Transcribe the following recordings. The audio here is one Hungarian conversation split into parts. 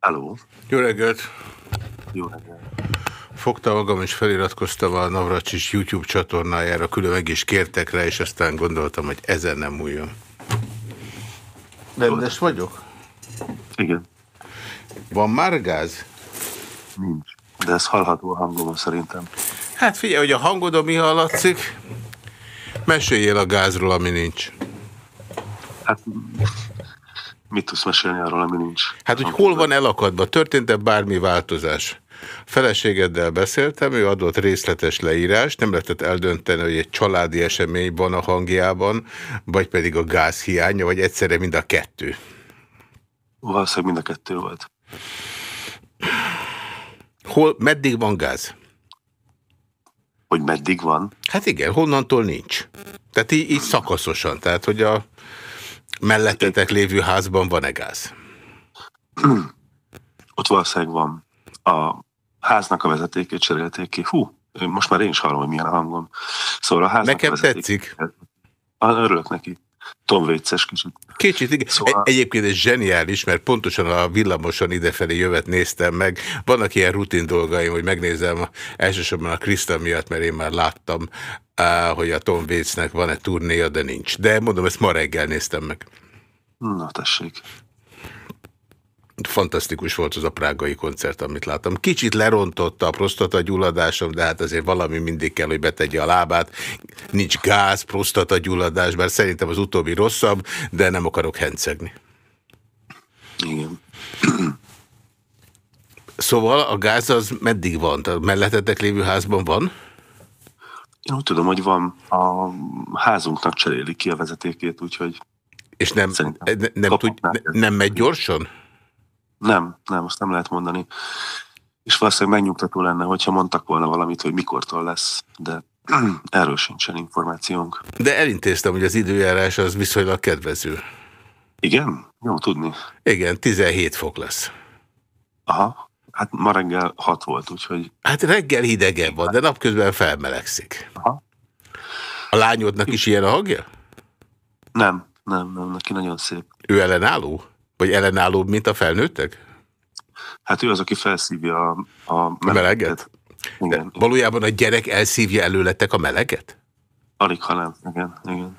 Halló. Jó reggelt. Jó reggelt. Fogta magam és feliratkoztam a Navracsis YouTube csatornájára, külön meg is kértek rá, és aztán gondoltam, hogy ezen nem múljon. Rendes vagyok? Igen. Van már gáz? Nincs. De ez hallható a hangom szerintem. Hát figyelj, hogy a hangodon mi hallatszik, meséljél a gázról, ami nincs. Hát mit tudsz mesélni arról, ami nincs? Hát, hogy hol van elakadva? Történt-e bármi változás? Feleségeddel beszéltem, ő adott részletes leírást, nem lehetett eldönteni, hogy egy családi esemény van a hangjában, vagy pedig a gáz hiánya, vagy egyszerre mind a kettő. Valószínűleg mind a kettő volt. Hol, meddig van gáz? Hogy meddig van? Hát igen, honnantól nincs. Tehát így, így szakaszosan, tehát hogy a mellettetek lévő házban van-e gáz? Ott valószínűleg van. A háznak a vezetékét cserélték ki. Hú, most már én is hallom, hogy milyen a hangom. Szóval a háznak Nekem a tetszik. Ah, Örülök neki. Tom Véces kicsit. Kicsit, igen. Szóval- Egy, egyébként ez zseniális, mert pontosan a villamoson idefelé jövet néztem meg. Vannak ilyen rutin dolgaim, hogy megnézem elsősorban a Krista miatt, mert én már láttam, hogy a Tom Waitsnek van-e turnéja, de nincs. De mondom, ezt ma reggel néztem meg. Na, tessék. Fantasztikus volt az a prágai koncert, amit láttam. Kicsit lerontotta a prostata gyulladásom, de hát azért valami mindig kell, hogy betegye a lábát. Nincs gáz, prostata gyulladás, bár szerintem az utóbbi rosszabb, de nem akarok hencegni. Igen. Szóval a gáz az meddig van? Tehát mellettetek lévő házban van? Én úgy tudom, hogy van a házunknak cserélik ki a vezetékét, úgyhogy És nem, Szerintem ne, nem, tud, nem megy gyorsan? Nem, nem, azt nem lehet mondani. És valószínűleg megnyugtató lenne, hogyha mondtak volna valamit, hogy mikortól lesz, de erről sincsen információnk. De elintéztem, hogy az időjárás az viszonylag kedvező. Igen? Jó tudni. Igen, 17 fok lesz. Aha. Hát ma reggel 6 volt, úgyhogy Hát reggel hidegebb van, de napközben felmelegszik. Aha. A lányodnak is ilyen a hangja? nem, nem, nem, neki nagyon szép. Ő ellenálló? Vagy ellenállóbb, mint a felnőttek? Hát ő az, aki felszívja a, a A meleget? De Igen, valójában a gyerek elszívja előletek a meleget? alig, ha nem. Igen, igen.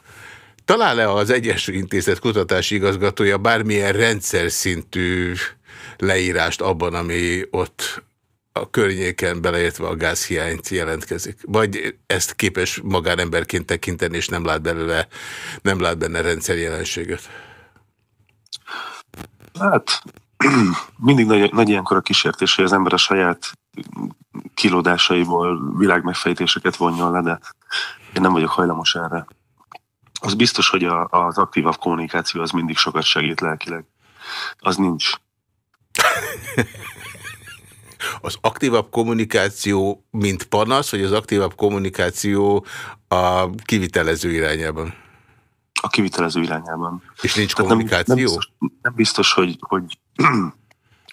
Talál-e az Egyesült Intézet kutatási igazgatója bármilyen rendszer szintű leírást abban, ami ott a környéken beleértve a gázhiányt jelentkezik? Vagy ezt képes magánemberként tekinteni, és nem lát belőle, nem lát benne rendszerjelenséget? Hát mindig nagy, nagy ilyenkor a kísértés, hogy az ember a saját kilódásaiból világmegfejtéseket vonjon le, de én nem vagyok hajlamos erre. Az biztos, hogy a, az aktívabb kommunikáció az mindig sokat segít lelkileg. Az nincs. Az aktívabb kommunikáció, mint panasz, vagy az aktívabb kommunikáció a kivitelező irányában? A kivitelező irányában. És nincs Tehát nem, kommunikáció? nem, biztos, nem biztos, hogy, hogy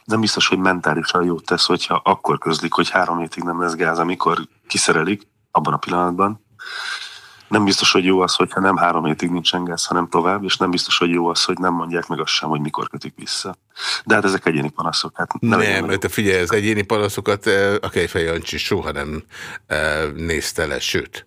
nem biztos, hogy mentálisan jót tesz, hogyha akkor közlik, hogy három hétig nem lesz gáz, amikor kiszerelik, abban a pillanatban. Nem biztos, hogy jó az, hogyha nem három hétig nincsen gáz, hanem tovább, és nem biztos, hogy jó az, hogy nem mondják meg azt sem, hogy mikor kötik vissza. De hát ezek egyéni panaszok. Hát Nem, nagyon- mert figyelj, az egyéni panaszokat eh, a Kejfej Jancsi soha nem eh, nézte le, sőt.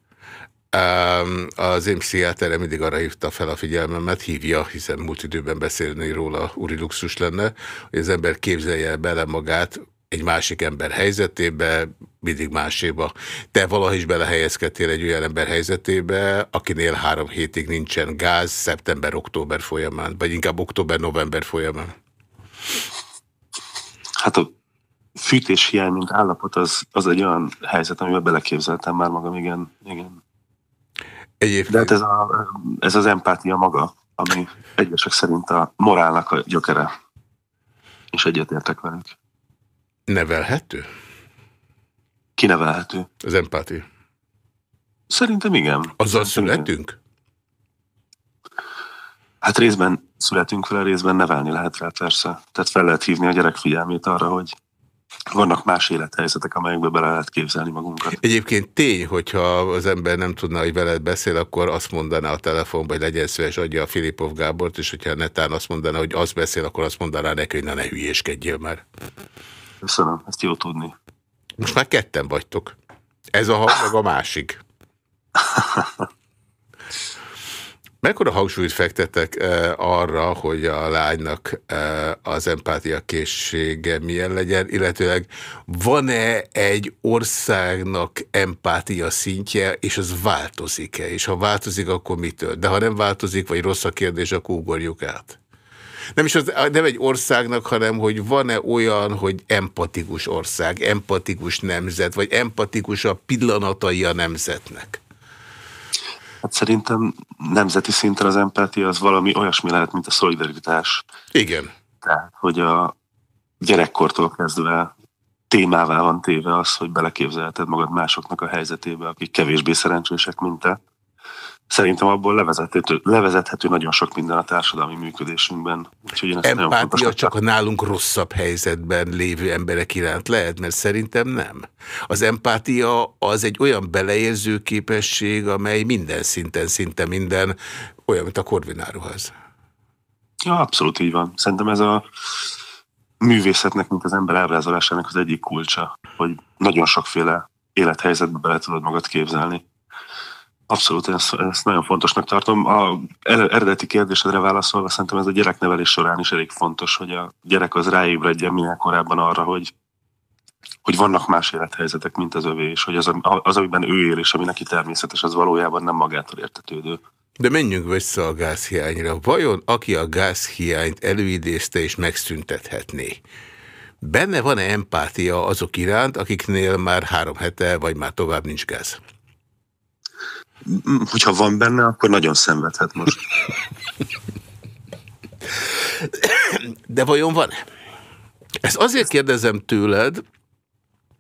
Az én pszichiáterem mindig arra hívta fel a figyelmemet, hívja, hiszen múlt időben beszélni róla úri luxus lenne, hogy az ember képzelje bele magát egy másik ember helyzetébe, mindig máséba. Te valahogy is belehelyezkedtél egy olyan ember helyzetébe, akinél három hétig nincsen gáz szeptember-október folyamán, vagy inkább október-november folyamán. Hát a fűtés hiány, mint állapot, az, az egy olyan helyzet, amiben beleképzeltem már magam, igen. igen. Egyébként... De hát ez, a, ez az empátia maga, ami egyesek szerint a morálnak a gyökere. És egyetértek velük. Nevelhető? Kinevelhető. Az empátia. Szerintem igen. Azzal Szerintem igen. születünk? Hát részben születünk vele, részben nevelni lehet rá persze. Tehát fel lehet hívni a gyerek figyelmét arra, hogy vannak más élethelyzetek, amelyekbe bele lehet képzelni magunkat. Egyébként tény, hogyha az ember nem tudna, hogy veled beszél, akkor azt mondaná a telefonban, hogy legyen szíves, adja a Filipov Gábort, és hogyha netán azt mondaná, hogy az beszél, akkor azt mondaná neki, hogy na ne hülyéskedjél már. Köszönöm, ezt jó tudni. Most már ketten vagytok. Ez a hang, meg a másik. Mekkora hangsúlyt fektetek eh, arra, hogy a lánynak eh, az empátia készsége milyen legyen, illetőleg van-e egy országnak empátia szintje, és az változik-e? És ha változik, akkor mitől? De ha nem változik, vagy rossz a kérdés, akkor ugorjuk át. Nem is az, nem egy országnak, hanem hogy van-e olyan, hogy empatikus ország, empatikus nemzet, vagy empatikus a pillanatai a nemzetnek? Hát szerintem nemzeti szinten az empátia az valami olyasmi lehet, mint a szolidaritás. Igen. Tehát, hogy a gyerekkortól kezdve témává van téve az, hogy beleképzelheted magad másoknak a helyzetébe, akik kevésbé szerencsések, mint te szerintem abból levezethető, levezethető nagyon sok minden a társadalmi működésünkben. Úgyhogy én ezt Empátia csak a nálunk rosszabb helyzetben lévő emberek iránt lehet, mert szerintem nem. Az empátia az egy olyan beleérző képesség, amely minden szinten, szinte minden, olyan, mint a korvináruház. Ja, abszolút így van. Szerintem ez a művészetnek, mint az ember ábrázolásának az egyik kulcsa, hogy nagyon sokféle élethelyzetbe bele tudod magad képzelni. Abszolút, ezt, ezt nagyon fontosnak tartom. A eredeti kérdésedre válaszolva szerintem ez a gyereknevelés során is elég fontos, hogy a gyerek az ráébredjen minél korábban arra, hogy, hogy vannak más élethelyzetek, mint az övé, és hogy az, az, amiben ő él, és ami neki természetes, az valójában nem magától értetődő. De menjünk vissza a gázhiányra. Vajon aki a gázhiányt előidézte és megszüntethetné, benne van-e empátia azok iránt, akiknél már három hete, vagy már tovább nincs gáz? Hogyha van benne, akkor nagyon szenvedhet most. De vajon van? Ezt azért kérdezem tőled,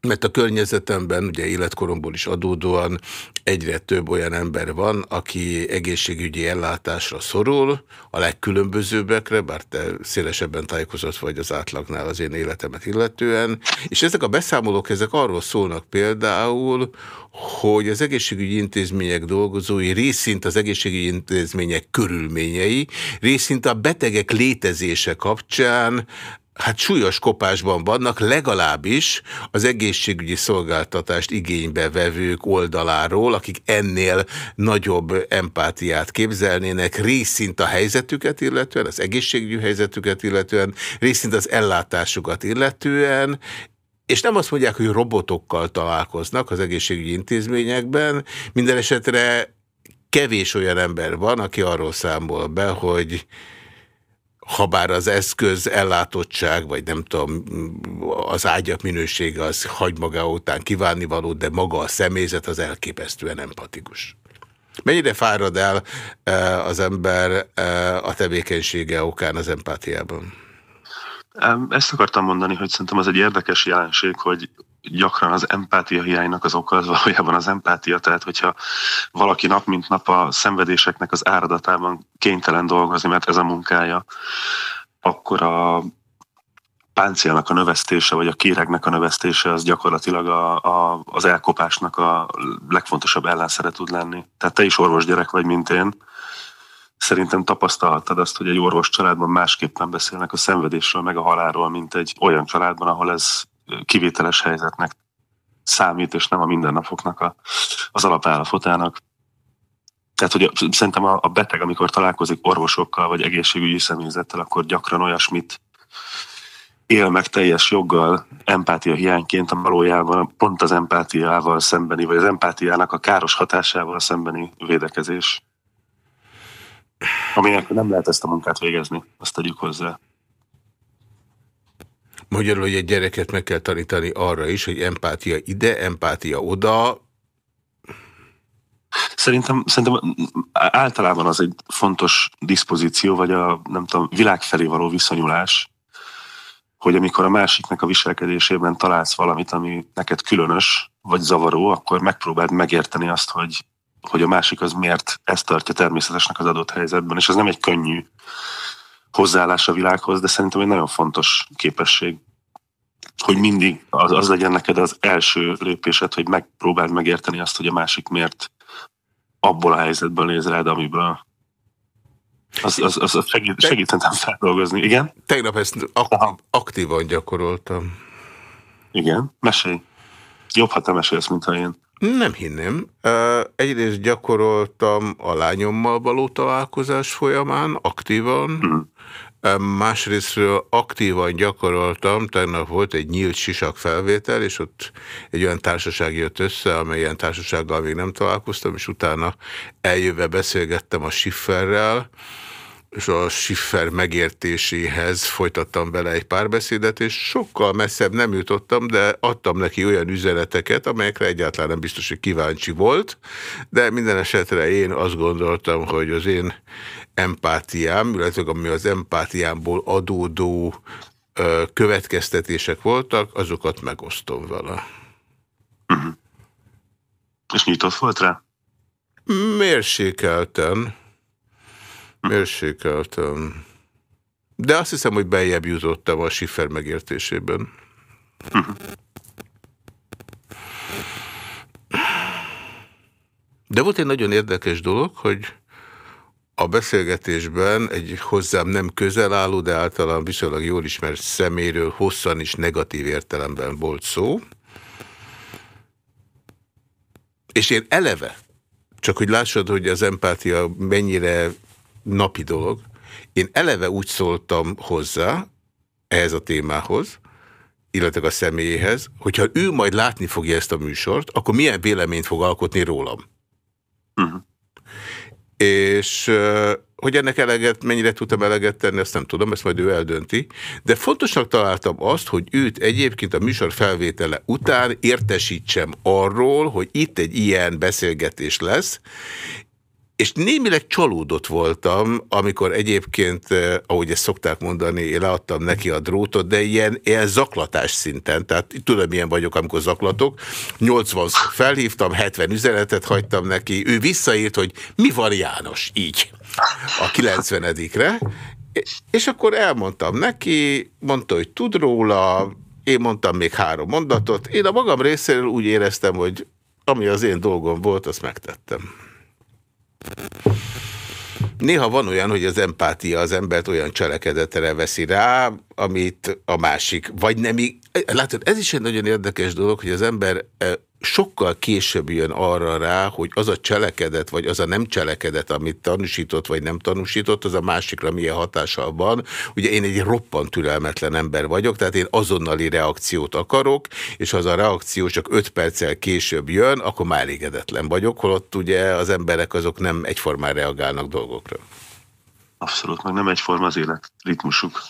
mert a környezetemben, ugye életkoromból is adódóan egyre több olyan ember van, aki egészségügyi ellátásra szorul, a legkülönbözőbbekre, bár te szélesebben tájékozott vagy az átlagnál az én életemet illetően, és ezek a beszámolók, ezek arról szólnak például, hogy az egészségügyi intézmények dolgozói részint az egészségügyi intézmények körülményei, részint a betegek létezése kapcsán hát súlyos kopásban vannak, legalábbis az egészségügyi szolgáltatást igénybe vevők oldaláról, akik ennél nagyobb empátiát képzelnének, részint a helyzetüket illetően, az egészségügyi helyzetüket illetően, részint az ellátásukat illetően, és nem azt mondják, hogy robotokkal találkoznak az egészségügyi intézményekben, minden esetre kevés olyan ember van, aki arról számol be, hogy habár az eszköz ellátottság, vagy nem tudom, az ágyak minősége az hagy maga után való, de maga a személyzet az elképesztően empatikus. Mennyire fárad el e, az ember e, a tevékenysége okán az empátiában? Ezt akartam mondani, hogy szerintem az egy érdekes jelenség, hogy gyakran az empátia hiánynak az oka az valójában az empátia, tehát hogyha valaki nap mint nap a szenvedéseknek az áradatában kénytelen dolgozni, mert ez a munkája, akkor a páncélnak a növesztése, vagy a kéregnek a növesztése az gyakorlatilag a, a, az elkopásnak a legfontosabb ellenszere tud lenni. Tehát te is orvos gyerek vagy, mint én. Szerintem tapasztalhattad azt, hogy egy orvos családban másképpen beszélnek a szenvedésről, meg a halálról, mint egy olyan családban, ahol ez kivételes helyzetnek számít, és nem a mindennapoknak a, az alapállapotának. Tehát, hogy szerintem a, a beteg, amikor találkozik orvosokkal, vagy egészségügyi személyzettel, akkor gyakran olyasmit él meg teljes joggal empátia hiányként, a valójában pont az empátiával szembeni, vagy az empátiának a káros hatásával szembeni védekezés. Aminek nem lehet ezt a munkát végezni, azt tegyük hozzá. Magyarul, hogy egy gyereket meg kell tanítani arra is, hogy empátia ide, empátia oda. Szerintem, szerintem általában az egy fontos diszpozíció, vagy a nem tudom, világ felé való viszonyulás, hogy amikor a másiknak a viselkedésében találsz valamit, ami neked különös, vagy zavaró, akkor megpróbáld megérteni azt, hogy, hogy a másik az miért ezt tartja természetesnek az adott helyzetben, és ez nem egy könnyű hozzáállás a világhoz, de szerintem egy nagyon fontos képesség. hogy mindig az, az legyen neked az első lépésed, hogy megpróbáld megérteni azt, hogy a másik miért abból a helyzetből néz rád, amiből az, az, az, az segít, segítentem feldolgozni. Igen? Tegnap ezt aktív, aktívan gyakoroltam. Igen? Mesélj. Jobb, ha te mesélsz, mint ha én. Nem hinném. Egyrészt gyakoroltam a lányommal való találkozás folyamán, aktívan. Hmm. Másrésztről aktívan gyakoroltam, tegnap volt egy nyílt sisak felvétel, és ott egy olyan társaság jött össze, amelyen társasággal még nem találkoztam, és utána eljöve beszélgettem a Schifferrel, és a Schiffer megértéséhez folytattam vele egy párbeszédet, és sokkal messzebb nem jutottam, de adtam neki olyan üzeneteket, amelyekre egyáltalán nem biztos, hogy kíváncsi volt, de minden esetre én azt gondoltam, hogy az én empátiám, illetve ami az empátiámból adódó ö, következtetések voltak, azokat megosztom vele. Uh mhm. -huh. És nyitott volt rá? Mérsékelten. Mérsékeltem. De azt hiszem, hogy beljebb jutottam a Schiffer megértésében. De volt egy nagyon érdekes dolog, hogy a beszélgetésben egy hozzám nem közel álló, de általán viszonylag jól ismert szeméről hosszan is negatív értelemben volt szó. És én eleve, csak hogy lássad, hogy az empátia mennyire napi dolog. Én eleve úgy szóltam hozzá, ehhez a témához, illetve a személyéhez, hogyha ő majd látni fogja ezt a műsort, akkor milyen véleményt fog alkotni rólam. Uh. -huh. És hogy ennek eleget, mennyire tudtam eleget tenni, ezt nem tudom, ezt majd ő eldönti. De fontosnak találtam azt, hogy őt egyébként a műsor felvétele után értesítsem arról, hogy itt egy ilyen beszélgetés lesz, és némileg csalódott voltam, amikor egyébként, eh, ahogy ezt szokták mondani, én leadtam neki a drótot, de ilyen, ilyen zaklatás szinten, tehát tudom, milyen vagyok, amikor zaklatok. 80 felhívtam, 70 üzenetet hagytam neki, ő visszaírt, hogy mi van János, így, a 90-re, és akkor elmondtam neki, mondta, hogy tud róla, én mondtam még három mondatot, én a magam részéről úgy éreztem, hogy ami az én dolgom volt, azt megtettem. Néha van olyan, hogy az empátia az embert olyan cselekedetre veszi rá, amit a másik, vagy nem... Látod, ez is egy nagyon érdekes dolog, hogy az ember e, sokkal később jön arra rá, hogy az a cselekedet, vagy az a nem cselekedet, amit tanúsított, vagy nem tanúsított, az a másikra milyen hatással van. Ugye én egy roppant türelmetlen ember vagyok, tehát én azonnali reakciót akarok, és ha az a reakció csak öt perccel később jön, akkor már elégedetlen vagyok, holott ugye az emberek azok nem egyformán reagálnak dolgokra. Abszolút, meg nem egyforma az élet ritmusuk.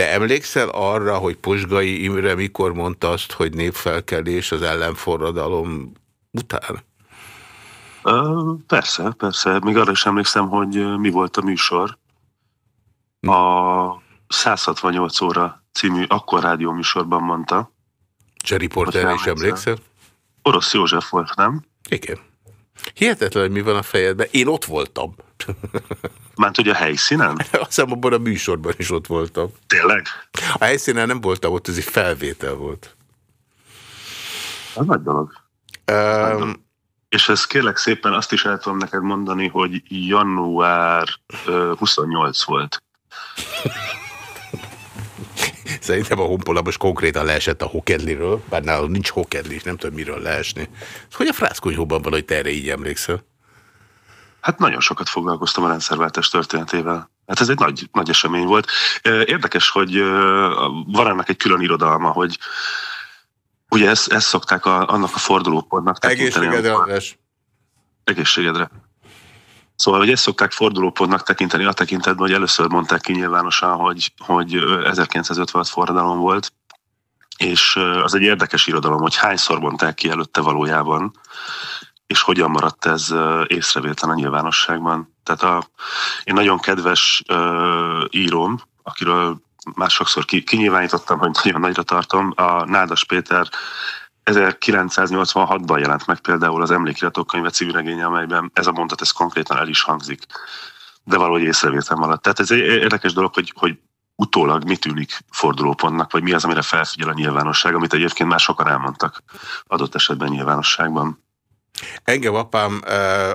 Te emlékszel arra, hogy Posgai Imre mikor mondta azt, hogy népfelkelés az ellenforradalom után? Persze, persze. Még arra is emlékszem, hogy mi volt a műsor. A 168 óra című akkor rádió műsorban mondta. Jerry Porter is emlékszel? Orosz József volt, nem? Igen. Hihetetlen, hogy mi van a fejedben. Én ott voltam. Ment, hogy a helyszínen? Azt hiszem, abban a műsorban is ott voltam. Tényleg? A helyszínen nem voltam ott, ez egy felvétel volt. Az nagy dolog. Um, És ez kérlek szépen azt is el tudom neked mondani, hogy január uh, 28 volt. Szerintem a honpola most konkrétan leesett a hokedliről, bár nálam nincs hokedli, nem tudom miről leesni. Hogy a frászkonyhóban van, hogy te erre így emlékszel? Hát nagyon sokat foglalkoztam a rendszerváltás történetével. Hát ez egy nagy, nagy esemény volt. Érdekes, hogy van ennek egy külön irodalma, hogy ugye ezt, ezt szokták a, annak a fordulópontnak tekinteni. Egészségedre, amikor... Egészségedre. Szóval, hogy ezt szokták fordulópontnak tekinteni a tekintetben, hogy először mondták ki nyilvánosan, hogy, hogy 1956 forradalom volt, és az egy érdekes irodalom, hogy hányszor mondták ki előtte valójában, és hogyan maradt ez észrevétlen a nyilvánosságban. Tehát a, én nagyon kedves uh, íróm, akiről már sokszor ki, kinyilvánítottam, hogy nagyon nagyra tartom, a Nádas Péter 1986-ban jelent meg például az Emlékiratok könyve című regénye, amelyben ez a mondat ez konkrétan el is hangzik, de valahogy észrevétel maradt. Tehát ez egy érdekes dolog, hogy, hogy utólag mi tűnik fordulópontnak, vagy mi az, amire felfigyel a nyilvánosság, amit egyébként már sokan elmondtak adott esetben nyilvánosságban. Engem apám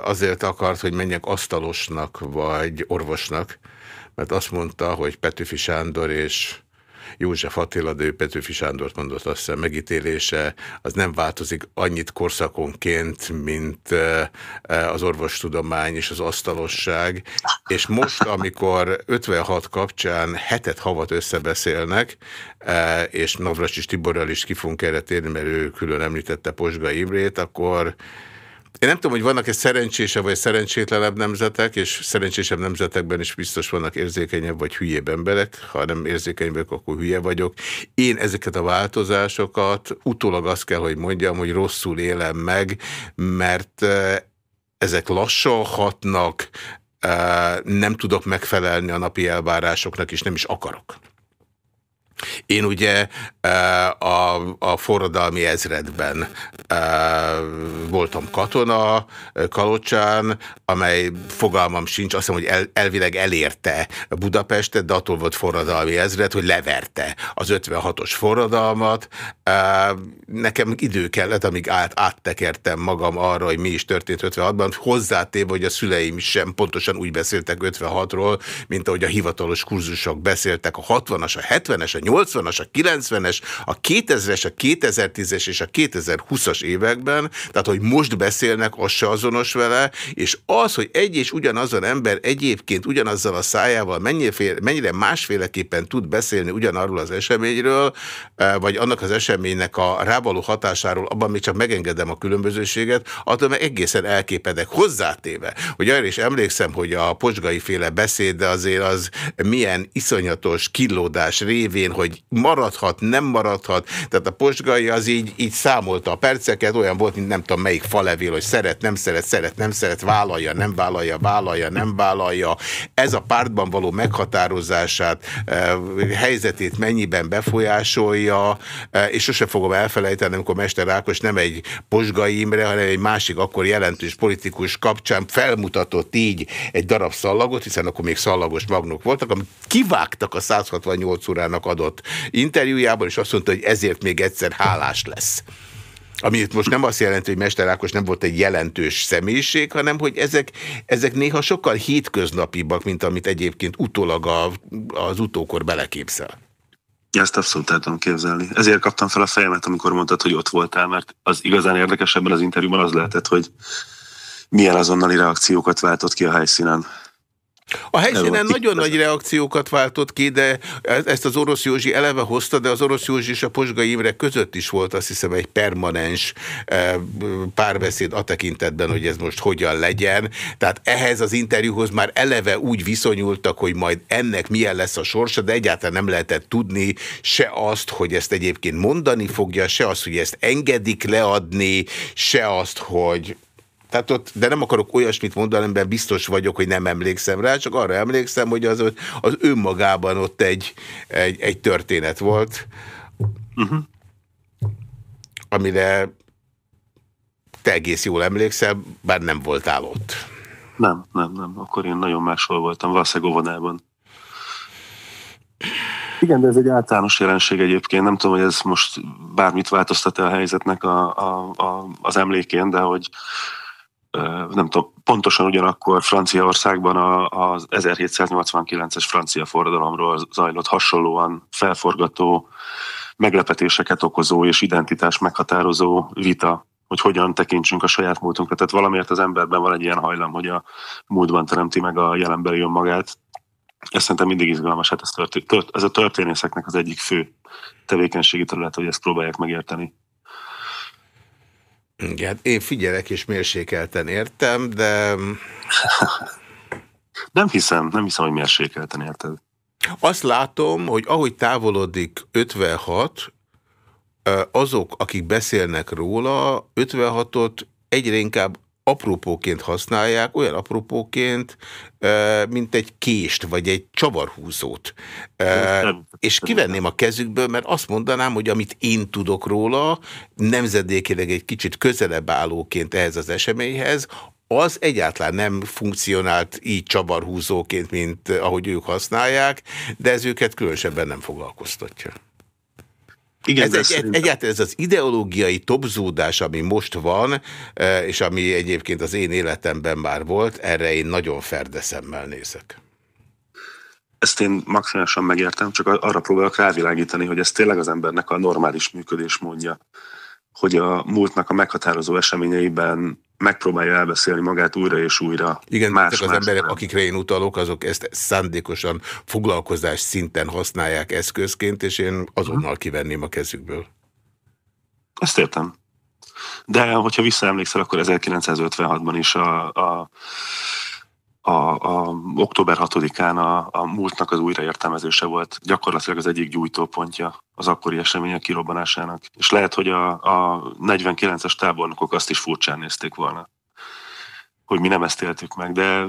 azért akart, hogy menjek asztalosnak vagy orvosnak, mert azt mondta, hogy Petőfi Sándor és József Attila, de ő Petőfi Sándort mondott, azt hiszem megítélése, az nem változik annyit korszakonként, mint az orvostudomány és az asztalosság. És most, amikor 56 kapcsán hetet havat összebeszélnek, és Navracsis Tiborral is ki fogunk erre térni, mert ő külön említette Posga Imrét, akkor én nem tudom, hogy vannak-e szerencsésebb vagy szerencsétlenebb nemzetek, és szerencsésebb nemzetekben is biztos vannak érzékenyebb vagy hülyébb emberek. Ha nem érzékenyek, akkor hülye vagyok. Én ezeket a változásokat utólag azt kell, hogy mondjam, hogy rosszul élem meg, mert eh, ezek lassan hatnak, eh, nem tudok megfelelni a napi elvárásoknak, és nem is akarok. Én ugye a, a forradalmi ezredben voltam katona Kalocsán, amely fogalmam sincs, azt hiszem, hogy el, elvileg elérte Budapestet, de attól volt forradalmi ezred, hogy leverte az 56-os forradalmat. Nekem idő kellett, amíg át, áttekertem magam arra, hogy mi is történt 56-ban, hozzátéve, hogy a szüleim sem pontosan úgy beszéltek 56-ról, mint ahogy a hivatalos kurzusok beszéltek a 60-as, a 70-es, a 80-as, a 90-es, a 2000-es, a 2010-es és a 2020-as években, tehát hogy most beszélnek, az se azonos vele, és az, hogy egy és ugyanazon ember egyébként ugyanazzal a szájával mennyire, mennyire másféleképpen tud beszélni ugyanarról az eseményről, eh, vagy annak az eseménynek a rávaló hatásáról, abban még csak megengedem a különbözőséget, attól meg egészen elképedek hozzátéve, hogy arra is emlékszem, hogy a posgai féle beszéd, de azért az milyen iszonyatos killódás révén, hogy maradhat, nem maradhat. Tehát a posgai az így, így számolta a perceket, olyan volt, mint nem tudom melyik falevél, hogy szeret, nem szeret, szeret, nem szeret, vállalja, nem vállalja, vállalja, nem vállalja. Ez a pártban való meghatározását, eh, helyzetét mennyiben befolyásolja, eh, és sose fogom elfelejteni, amikor Mester Ákos nem egy posgai Imre, hanem egy másik akkor jelentős politikus kapcsán felmutatott így egy darab szallagot, hiszen akkor még szallagos magnók voltak, amit kivágtak a 168 órának adott interjújában, és azt mondta, hogy ezért még egyszer hálás lesz. Ami itt most nem azt jelenti, hogy Mester Ákos nem volt egy jelentős személyiség, hanem hogy ezek, ezek néha sokkal hétköznapibbak, mint amit egyébként utólag a, az utókor beleképzel. Ezt abszolút el tudom képzelni. Ezért kaptam fel a fejemet, amikor mondtad, hogy ott voltál, mert az igazán érdekesebben az interjúban az lehetett, hogy milyen azonnali reakciókat váltott ki a helyszínen. A helyszínen nagyon nagy reakciókat váltott ki, de ezt az orosz Józsi eleve hozta, de az orosz Józsi és a Posgai Imre között is volt azt hiszem egy permanens eh, párbeszéd a tekintetben, hogy ez most hogyan legyen. Tehát ehhez az interjúhoz már eleve úgy viszonyultak, hogy majd ennek milyen lesz a sorsa, de egyáltalán nem lehetett tudni se azt, hogy ezt egyébként mondani fogja, se azt, hogy ezt engedik leadni, se azt, hogy tehát ott, de nem akarok olyasmit mondani, amiben biztos vagyok, hogy nem emlékszem rá, csak arra emlékszem, hogy az, az önmagában ott egy, egy, egy történet volt, uh -huh. amire te egész jól emlékszel, bár nem voltál ott. Nem, nem, nem. Akkor én nagyon máshol voltam, valószínűleg óvodában. Igen, de ez egy általános jelenség egyébként. Nem tudom, hogy ez most bármit változtat-e a helyzetnek a, a, a, az emlékén, de hogy nem tudom, pontosan ugyanakkor Franciaországban az 1789-es francia forradalomról zajlott hasonlóan felforgató, meglepetéseket okozó és identitás meghatározó vita, hogy hogyan tekintsünk a saját múltunkra. Tehát valamiért az emberben van egy ilyen hajlam, hogy a múltban teremti meg a jelenbeli önmagát. Ez szerintem mindig izgalmas, hát ez, történt, ez a történészeknek az egyik fő tevékenységi terület, hogy ezt próbálják megérteni. Igen, én figyelek és mérsékelten értem, de... Nem hiszem, nem hiszem, hogy mérsékelten érted. Azt látom, hogy ahogy távolodik 56, azok, akik beszélnek róla, 56-ot egyre inkább apropóként használják, olyan apropóként, mint egy kést, vagy egy csavarhúzót. És kivenném a kezükből, mert azt mondanám, hogy amit én tudok róla, nemzedékileg egy kicsit közelebb állóként ehhez az eseményhez, az egyáltalán nem funkcionált így csavarhúzóként, mint ahogy ők használják, de ez őket különösebben nem foglalkoztatja. Igen, ez egy, szerintem... Egyáltalán ez az ideológiai topzódás, ami most van, e, és ami egyébként az én életemben már volt, erre én nagyon ferdeszemmel nézek. Ezt én maximálisan megértem, csak arra próbálok rávilágítani, hogy ez tényleg az embernek a normális működésmódja, hogy a múltnak a meghatározó eseményeiben megpróbálja elbeszélni magát újra és újra. Igen, más, ezek az emberek, nem. akikre én utalok, azok ezt szándékosan foglalkozás szinten használják eszközként, és én azonnal kivenném a kezükből. Ezt értem. De hogyha visszaemlékszel, akkor 1956-ban is a, a a, a október 6-án a, a múltnak az újraértelmezése volt gyakorlatilag az egyik gyújtópontja az akkori események kirobbanásának. És lehet, hogy a, a 49-es tábornokok azt is furcsán nézték volna, hogy mi nem ezt éltük meg, de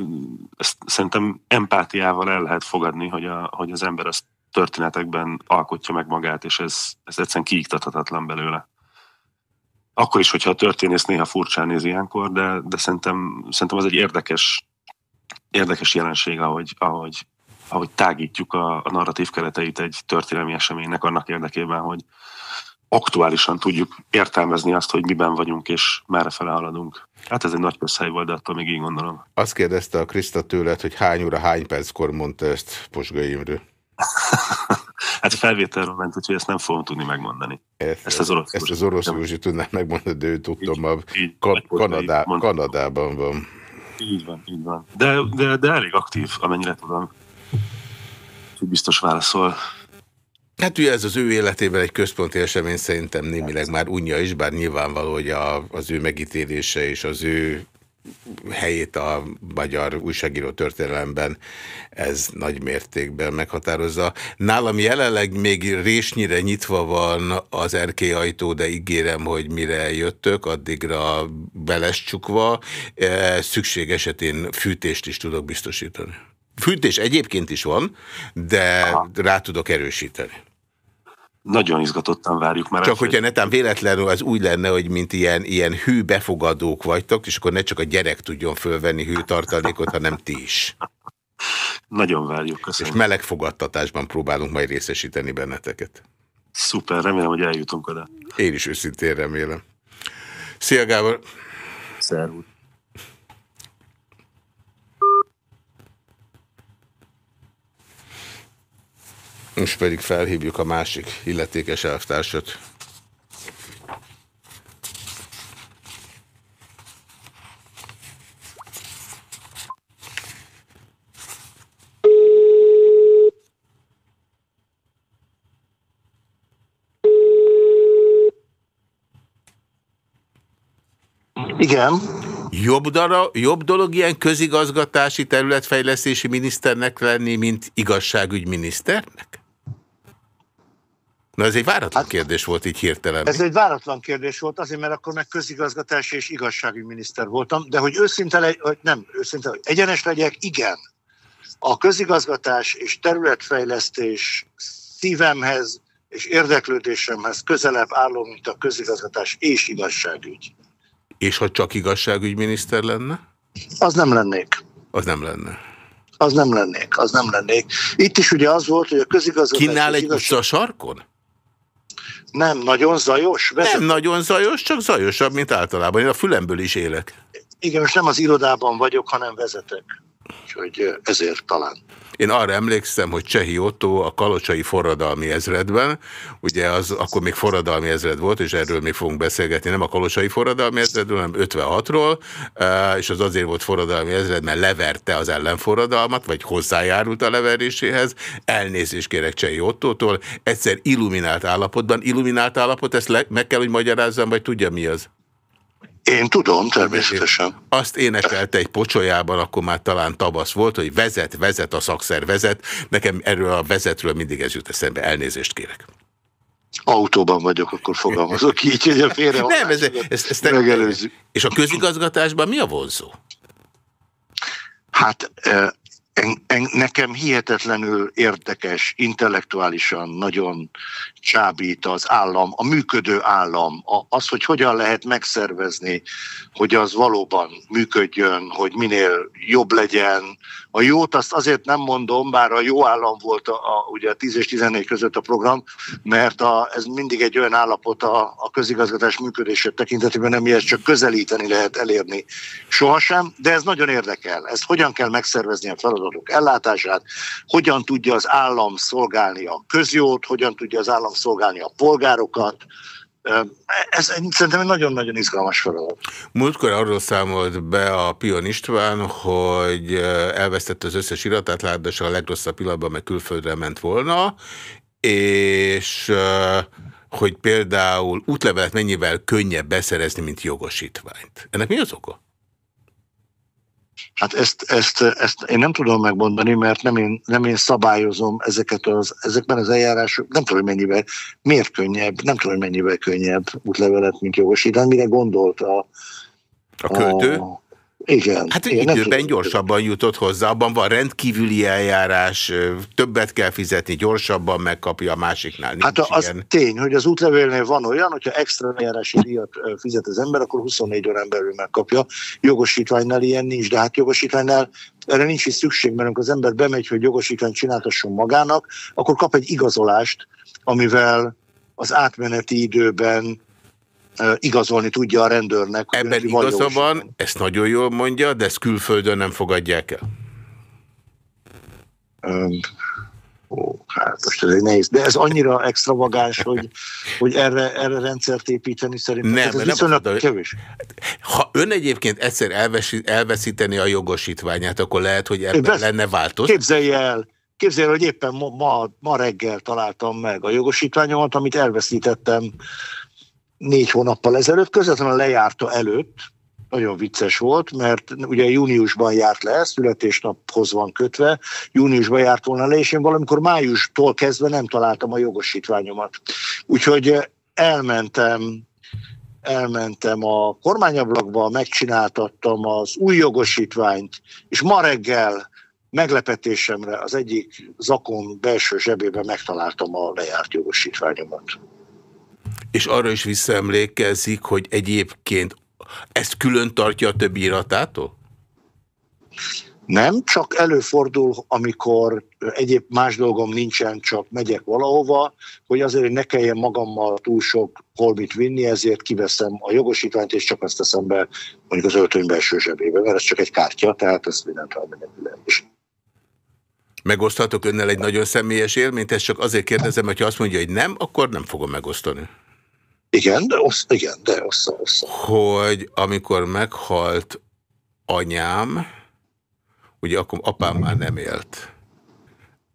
ezt szerintem empátiával el lehet fogadni, hogy, a, hogy az ember azt történetekben alkotja meg magát, és ez, ez egyszerűen kiiktathatatlan belőle. Akkor is, hogyha a történész néha furcsán néz ilyenkor, de, de szerintem, szerintem az egy érdekes érdekes jelenség, ahogy, ahogy, ahogy tágítjuk a, a narratív kereteit egy történelmi eseménynek annak érdekében, hogy aktuálisan tudjuk értelmezni azt, hogy miben vagyunk és merre fele haladunk. Hát ez egy nagy közhely volt, de attól még így gondolom. Azt kérdezte a Kriszta tőled, hogy hány óra, hány perckor mondta ezt Posgai Imrő? hát a felvételről ment, úgyhogy ezt nem fogom tudni megmondani. Ezt, ezt az orosz Ezt az orosz Józsi tudná megmondani, de ő tudtam, a Kanadá, Kanadában van. Így van, így van. De, de, de elég aktív, amennyire tudom. Úgy biztos válaszol. Hát ugye ez az ő életében egy központi esemény szerintem némileg már unja is, bár nyilvánvaló, hogy a, az ő megítélése és az ő helyét a magyar újságíró történelemben ez nagy mértékben meghatározza. Nálam jelenleg még résnyire nyitva van az erkélyajtó, de ígérem, hogy mire jöttök, addigra belescsukva. E, szükség esetén fűtést is tudok biztosítani. Fűtés egyébként is van, de Aha. rá tudok erősíteni. Nagyon izgatottan várjuk már. Csak hogyha netán véletlenül az úgy lenne, hogy mint ilyen, ilyen hű befogadók vagytok, és akkor ne csak a gyerek tudjon fölvenni hűtartalékot, hanem ti is. Nagyon várjuk. Köszönöm. És meleg fogadtatásban próbálunk majd részesíteni benneteket. Szuper, remélem, hogy eljutunk oda. Én is őszintén remélem. Szia Gábor! Szervusz! Most pedig felhívjuk a másik illetékes elvtársat. Igen. Jobb, dara, jobb dolog ilyen közigazgatási területfejlesztési miniszternek lenni, mint igazságügyminiszternek? Na ez egy váratlan hát, kérdés volt így hirtelen. Ez egy váratlan kérdés volt, azért mert akkor meg közigazgatási és igazságügyminiszter voltam, de hogy őszinte, legy, hogy nem, őszinte, hogy egyenes legyek, igen. A közigazgatás és területfejlesztés szívemhez és érdeklődésemhez közelebb álló, mint a közigazgatás és igazságügy. És ha csak igazságügyminiszter lenne? Az nem lennék. Az nem lenne. Az nem lennék, az nem lennék. Itt is ugye az volt, hogy a közigazgatás... Kínál egy igazság... utca sarkon? Nem nagyon zajos? Vezet... Nem nagyon zajos, csak zajosabb, mint általában. Én a fülemből is élek. Igen, most nem az irodában vagyok, hanem vezetek. Úgyhogy ezért talán. Én arra emlékszem, hogy Csehi Otto a kalocsai forradalmi ezredben, ugye az akkor még forradalmi ezred volt, és erről még fogunk beszélgetni, nem a kalocsai forradalmi ezredről, hanem 56-ról, eh, és az azért volt forradalmi ezred, mert leverte az ellenforradalmat, vagy hozzájárult a leveréséhez. Elnézést kérek Csehi Ottótól, egyszer illuminált állapotban. Illuminált állapot, ezt le, meg kell, hogy magyarázzam, vagy tudja mi az? Én tudom, természetesen. Azt énekelte egy pocsolyában, akkor már talán tavasz volt, hogy vezet, vezet a szakszer vezet. Nekem erről a vezetről mindig ez jut eszembe. Elnézést kérek. Autóban vagyok, akkor fogalmazok így, hogy a félre Nem, ez, ez, ez megelőzzük. És a közigazgatásban mi a vonzó? Hát en, en, nekem hihetetlenül érdekes, intellektuálisan nagyon csábít az állam, a működő állam, a, az, hogy hogyan lehet megszervezni, hogy az valóban működjön, hogy minél jobb legyen. A jót azt azért nem mondom, bár a jó állam volt a, a, ugye a 10 és 14 között a program, mert a, ez mindig egy olyan állapot a, a közigazgatás működése tekintetében, amihez csak közelíteni lehet elérni sohasem, de ez nagyon érdekel. Ez hogyan kell megszervezni a feladatok ellátását, hogyan tudja az állam szolgálni a közjót, hogyan tudja az állam szolgálni a polgárokat, ez szerintem egy nagyon-nagyon izgalmas feladat. Múltkor arról számolt be a Pion István, hogy elvesztette az összes iratát, ráadásul a legrosszabb pillanatban, meg külföldre ment volna, és hogy például útlevelet mennyivel könnyebb beszerezni, mint jogosítványt. Ennek mi az oka? Hát ezt, ezt, ezt én nem tudom megmondani, mert nem én, nem én szabályozom ezeket az, ezekben az eljárások, nem tudom, hogy mennyivel, miért könnyebb, nem tudom, hogy mennyivel könnyebb útlevelet, mint jogosítani, mire gondolt a, a költő? A, igen. Hát igen, időben gyorsabban jutott hozzá, abban van rendkívüli eljárás, többet kell fizetni, gyorsabban megkapja a másiknál. Nincs hát az ilyen. tény, hogy az útlevélnél van olyan, hogyha extra eljárási díjat fizet az ember, akkor 24 órán belül megkapja. Jogosítványnál ilyen nincs, de hát jogosítványnál erre nincs is szükség, mert amikor az ember bemegy, hogy jogosítványt csináltasson magának, akkor kap egy igazolást, amivel az átmeneti időben igazolni tudja a rendőrnek. Ebben igaza van, ezt nagyon jól mondja, de ezt külföldön nem fogadják el. Um, ó, hát most ez egy nehéz. De ez annyira extravagáns, hogy, hogy erre, erre rendszert építeni szerintem. Nem, ez viszonylag nem kevés. Ha ön egyébként egyszer elveszíteni a jogosítványát, akkor lehet, hogy ebben Besz... lenne változ. Képzelj el, Képzelj, hogy éppen ma, ma reggel találtam meg a jogosítványomat, amit elveszítettem négy hónappal ezelőtt, közvetlenül a lejárta előtt, nagyon vicces volt, mert ugye júniusban járt le, születésnaphoz van kötve, júniusban járt volna le, és én valamikor májustól kezdve nem találtam a jogosítványomat. Úgyhogy elmentem elmentem a kormányablakba, megcsináltattam az új jogosítványt, és ma reggel meglepetésemre az egyik zakon belső zsebében megtaláltam a lejárt jogosítványomat. És arra is visszaemlékezik, hogy egyébként ezt külön tartja a többi iratától? Nem, csak előfordul, amikor egyéb más dolgom nincsen, csak megyek valahova, hogy azért ne kelljen magammal túl sok holmit vinni, ezért kiveszem a jogosítványt, és csak azt teszem be mondjuk az öltöny belső zsebébe, mert ez csak egy kártya, tehát ezt mindent elmenni lehet. Megoszthatok önnel egy nagyon személyes élményt, ezt csak azért kérdezem, hogy ha azt mondja, hogy nem, akkor nem fogom megosztani. Igen, de ossz, igen, de ossza, ossza. Hogy amikor meghalt anyám, ugye akkor apám már nem élt,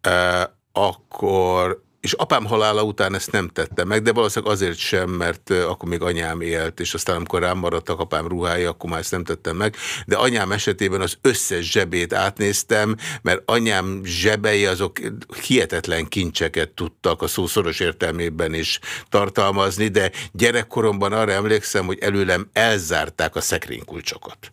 eh, akkor és apám halála után ezt nem tette meg, de valószínűleg azért sem, mert akkor még anyám élt, és aztán amikor rám maradtak apám ruhája, akkor már ezt nem tettem meg. De anyám esetében az összes zsebét átnéztem, mert anyám zsebei azok hihetetlen kincseket tudtak a szó szoros értelmében is tartalmazni, de gyerekkoromban arra emlékszem, hogy előlem elzárták a szekrénykulcsokat.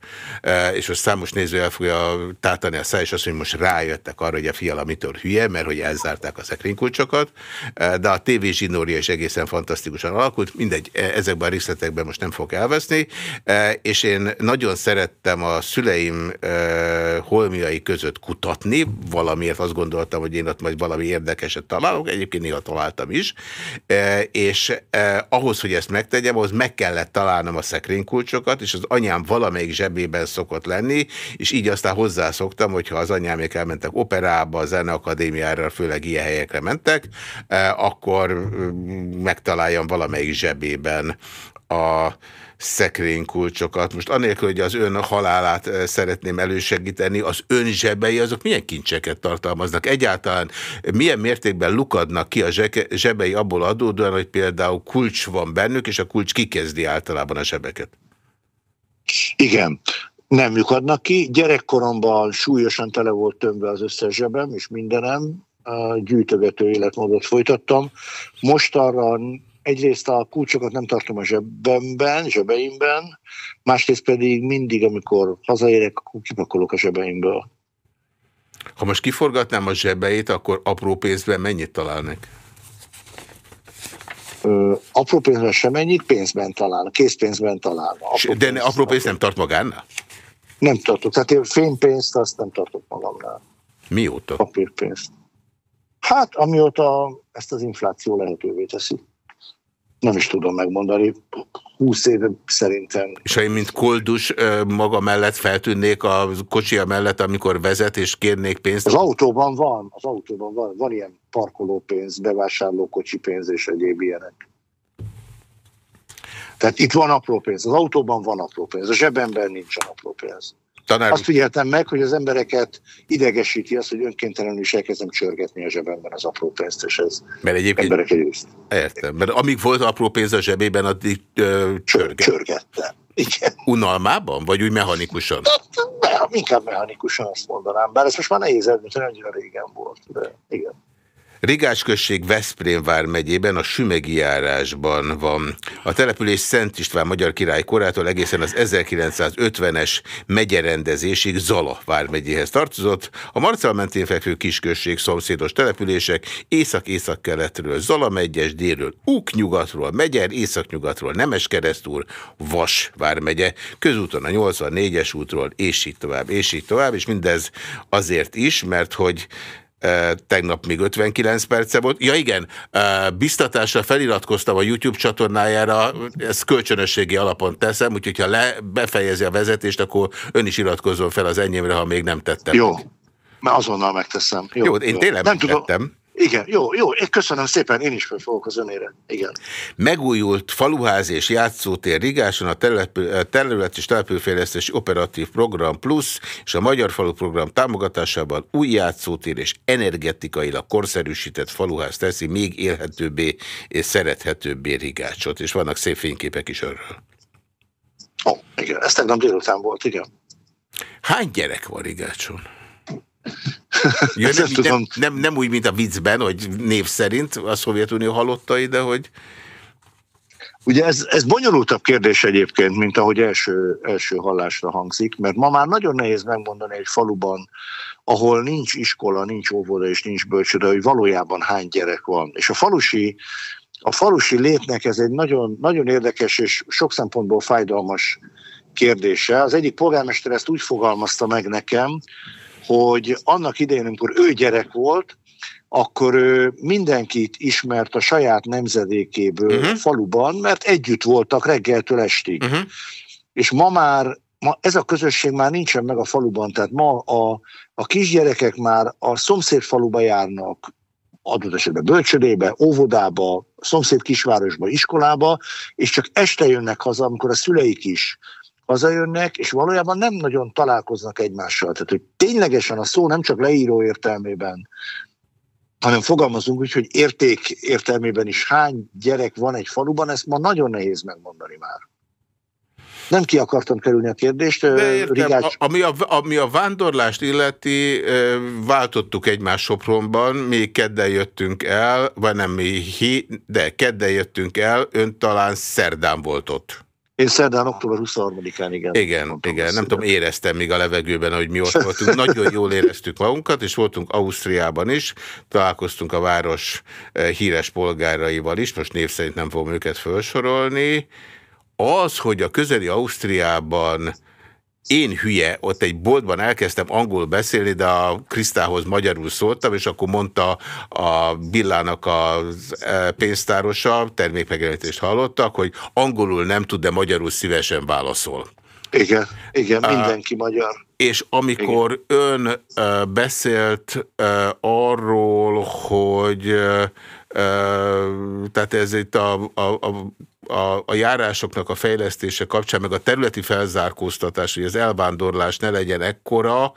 És most számos néző el fogja tátani a száj, és azt hogy most rájöttek arra, hogy a fiala mitől hülye, mert hogy elzárták a szekrénykulcsokat de a TV zsinória is egészen fantasztikusan alakult, mindegy, e, ezekben a részletekben most nem fog elveszni, e, és én nagyon szerettem a szüleim e, holmiai között kutatni, valamiért azt gondoltam, hogy én ott majd valami érdekeset találok, egyébként néha találtam is, és ahhoz, hogy ezt megtegyem, ahhoz meg kellett találnom a szekrénykulcsokat, és az anyám valamelyik zsebében szokott lenni, és így aztán hozzászoktam, hogyha az anyámék elmentek operába, zeneakadémiára, főleg ilyen helyekre mentek, Eh, akkor mm, megtaláljam valamelyik zsebében a szekrénykulcsokat. Most anélkül, hogy az ön halálát eh, szeretném elősegíteni, az ön zsebei azok milyen kincseket tartalmaznak? Egyáltalán milyen mértékben lukadnak ki a zsebei abból adódóan, hogy például kulcs van bennük, és a kulcs kikezdi általában a zsebeket? Igen, nem lyukadnak ki. Gyerekkoromban súlyosan tele volt tömve az összes zsebem, és mindenem, gyűjtögető életmódot folytattam. Most arra egyrészt a kulcsokat nem tartom a zsebemben, zsebeimben, másrészt pedig mindig, amikor hazaérek, akkor kipakolok a zsebeimből. Ha most kiforgatnám a zsebeit, akkor apró pénzben mennyit találnak? Ö, apró pénzben sem mennyit, pénzben talál, készpénzben talál. Apró De pénz, apró pénz nem tart magánál? Nem tartok. Tehát én fénypénzt azt nem tartok magamnál. Mióta? Papírpénzt. Hát, amióta ezt az infláció lehetővé teszi. Nem is tudom megmondani. 20 éve szerintem. És ha én, mint koldus maga mellett feltűnnék a kocsia mellett, amikor vezet, és kérnék pénzt? Az autóban van, az autóban van, van ilyen parkolópénz, kocsi pénz és egyéb ilyenek. Tehát itt van apró pénz, az autóban van apró pénz, a zsebemben nincsen apró pénz. Tanár... Azt figyeltem meg, hogy az embereket idegesíti az, hogy önkéntelenül is elkezdem csörgetni a zsebemben az apró pénzt, és ez mert egyébként... emberek egyrészt. Értem, mert amíg volt apró pénz a zsebében, addig ö, csörget. csörgettem. Igen. Unalmában, vagy úgy mechanikusan? Hát, inkább mechanikusan azt mondanám, bár ez most már nehéz eldönteni, annyira régen volt, de igen. Rigás község Veszprém vármegyében a Sümegi járásban van. A település Szent István magyar király korától egészen az 1950-es megyerendezésig Zala vármegyéhez tartozott. A Marcel mentén fekvő kisközség szomszédos települések észak-észak-keletről Zala megyes, délről Úk nyugatról, Megyer, észak-nyugatról Nemes keresztúr, Vas vármegye, közúton a 84-es útról, és így tovább, és így tovább, és mindez azért is, mert hogy tegnap még 59 perce volt. Ja igen, biztatásra feliratkoztam a YouTube csatornájára, ezt kölcsönösségi alapon teszem, úgyhogy ha le, befejezi a vezetést, akkor ön is iratkozzon fel az enyémre, ha még nem tettem. Jó, mert azonnal megteszem. Jó, jó én jó. tényleg nem tudom. Igen, jó, jó, én köszönöm szépen, én is fel fogok az önére. Igen. Megújult faluház és játszótér Rigáson a terület és települőfejlesztési operatív program plusz és a Magyar Falu program támogatásában új játszótér és energetikailag korszerűsített faluház teszi még élhetőbbé és szerethetőbbé Rigácsot, és vannak szép fényképek is erről. Ó, igen, ez tegnap délután volt, igen. Hány gyerek van Rigácson? Ja, nem, nem, nem, nem úgy, mint a viccben, hogy név szerint a Szovjetunió halottai, de hogy... Ugye ez, ez bonyolultabb kérdés egyébként, mint ahogy első, első hallásra hangzik, mert ma már nagyon nehéz megmondani egy faluban, ahol nincs iskola, nincs óvoda és nincs bölcsőde, hogy valójában hány gyerek van. És a falusi, a falusi létnek ez egy nagyon, nagyon érdekes és sok szempontból fájdalmas kérdése. Az egyik polgármester ezt úgy fogalmazta meg nekem, hogy annak idején, amikor ő gyerek volt, akkor ő mindenkit ismert a saját nemzedékéből uh-huh. faluban, mert együtt voltak reggeltől estig. Uh-huh. És ma már ma ez a közösség már nincsen meg a faluban, tehát ma a, a kisgyerekek már a szomszéd faluba járnak, adott esetben bölcsödébe, óvodába, szomszéd kisvárosba, iskolába, és csak este jönnek haza, amikor a szüleik is hazajönnek, és valójában nem nagyon találkoznak egymással. Tehát, hogy ténylegesen a szó nem csak leíró értelmében, hanem fogalmazunk úgy, hogy érték értelmében is hány gyerek van egy faluban, ezt ma nagyon nehéz megmondani már. Nem ki akartam kerülni a kérdést. értem, Rigács... ami, a, ami a vándorlást illeti, váltottuk egymás Sopronban, mi kedden jöttünk el, vagy nem mi, de kedden jöttünk el, ön talán szerdán volt ott. Én szerdán, október 23-án, igen. Igen, igen. nem tudom, éreztem még a levegőben, hogy mi ott voltunk. Nagyon jól éreztük magunkat, és voltunk Ausztriában is. Találkoztunk a város eh, híres polgáraival is, most név szerint nem fogom őket felsorolni. Az, hogy a közeli Ausztriában én hülye, ott egy boltban elkezdtem angol beszélni, de a Krisztához magyarul szóltam, és akkor mondta a Billának a e, pénztárosa, termékmegjelenítést hallottak, hogy angolul nem tud, de magyarul szívesen válaszol. Igen, igen, mindenki uh, magyar. És amikor igen. ön uh, beszélt uh, arról, hogy uh, tehát ez itt a, a, a a, a járásoknak a fejlesztése kapcsán, meg a területi felzárkóztatás, hogy az elvándorlás ne legyen ekkora,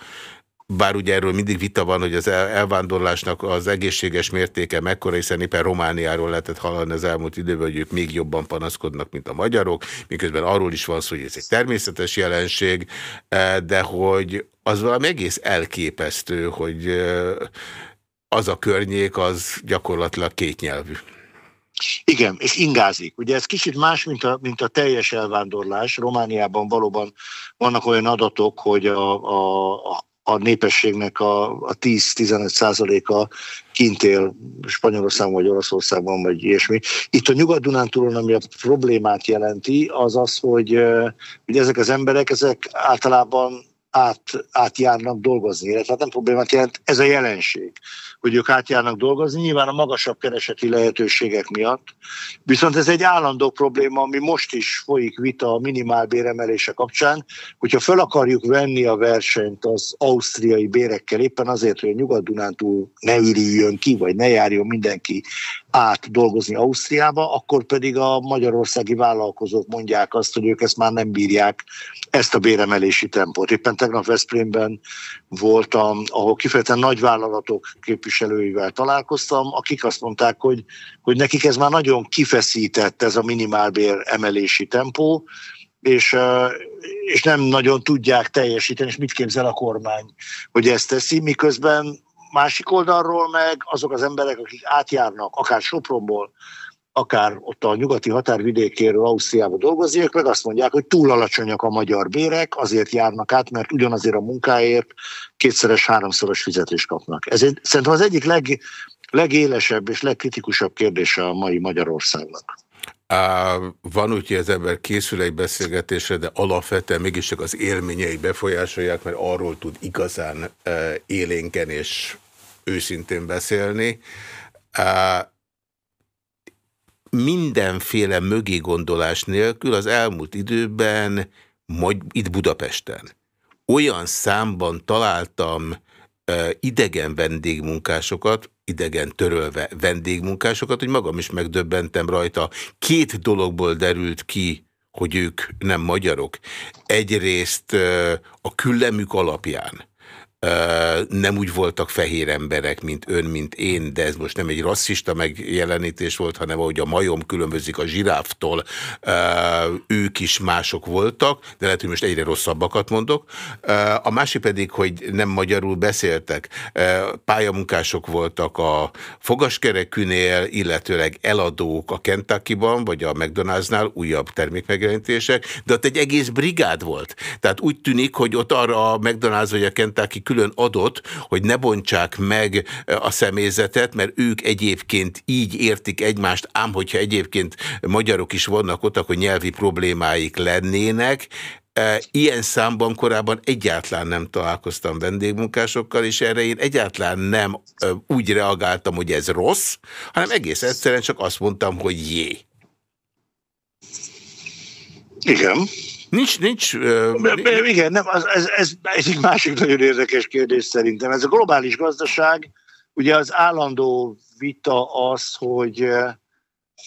bár ugye erről mindig vita van, hogy az elvándorlásnak az egészséges mértéke mekkora, hiszen éppen Romániáról lehetett hallani az elmúlt időben, hogy ők még jobban panaszkodnak, mint a magyarok, miközben arról is van szó, hogy ez egy természetes jelenség, eh, de hogy az valami egész elképesztő, hogy eh, az a környék, az gyakorlatilag kétnyelvű. Igen, és ingázik. Ugye ez kicsit más, mint a, mint a teljes elvándorlás. Romániában valóban vannak olyan adatok, hogy a, a, a népességnek a, a 10-15 százaléka kint él Spanyolországban, vagy Oroszországban, vagy ilyesmi. Itt a Nyugat-Dunántúlon, ami a problémát jelenti, az az, hogy, hogy ezek az emberek, ezek általában át, átjárnak dolgozni, illetve nem problémát jelent, ez a jelenség, hogy ők átjárnak dolgozni, nyilván a magasabb kereseti lehetőségek miatt. Viszont ez egy állandó probléma, ami most is folyik vita a minimálbéremelése kapcsán, hogyha fel akarjuk venni a versenyt az ausztriai bérekkel, éppen azért, hogy a Nyugat-Dunántúl ne ürüljön ki, vagy ne járjon mindenki át dolgozni Ausztriába, akkor pedig a magyarországi vállalkozók mondják azt, hogy ők ezt már nem bírják, ezt a béremelési tempót. Éppen tegnap Veszprémben voltam, ahol kifejezetten nagy vállalatok képviselőivel találkoztam, akik azt mondták, hogy, hogy nekik ez már nagyon kifeszített ez a minimálbér emelési tempó, és, és nem nagyon tudják teljesíteni, és mit képzel a kormány, hogy ezt teszi, miközben másik oldalról meg azok az emberek, akik átjárnak, akár Sopronból, akár ott a nyugati határvidékéről Ausztriába dolgozni, ők meg azt mondják, hogy túl alacsonyak a magyar bérek, azért járnak át, mert ugyanazért a munkáért kétszeres, háromszoros fizetést kapnak. Ez egy, szerintem az egyik leg, legélesebb és legkritikusabb kérdése a mai Magyarországnak. Uh, van úgy, hogy az ember készül egy beszélgetésre, de alapvetően mégis csak az élményei befolyásolják, mert arról tud igazán uh, élénken és őszintén beszélni. Mindenféle mögé gondolás nélkül az elmúlt időben, majd itt Budapesten, olyan számban találtam idegen vendégmunkásokat, idegen törölve vendégmunkásokat, hogy magam is megdöbbentem rajta. Két dologból derült ki, hogy ők nem magyarok. Egyrészt a küllemük alapján nem úgy voltak fehér emberek, mint ön, mint én, de ez most nem egy rasszista megjelenítés volt, hanem ahogy a majom különbözik a zsiráftól, ők is mások voltak, de lehet, hogy most egyre rosszabbakat mondok. A másik pedig, hogy nem magyarul beszéltek. Pályamunkások voltak a fogaskerekűnél, illetőleg eladók a Kentucky-ban, vagy a McDonald'snál újabb termékmegjelenítések, de ott egy egész brigád volt. Tehát úgy tűnik, hogy ott arra a McDonald's vagy a Kentucky külön adott, hogy ne bontsák meg a személyzetet, mert ők egyébként így értik egymást, ám hogyha egyébként magyarok is vannak ott, akkor nyelvi problémáik lennének, Ilyen számban korábban egyáltalán nem találkoztam vendégmunkásokkal, és erre én egyáltalán nem úgy reagáltam, hogy ez rossz, hanem egész egyszerűen csak azt mondtam, hogy jé. Igen. Nincs, nincs... Uh, igen, nem, ez, ez, ez, ez egy másik nagyon érdekes kérdés szerintem. Ez a globális gazdaság, ugye az állandó vita az, hogy,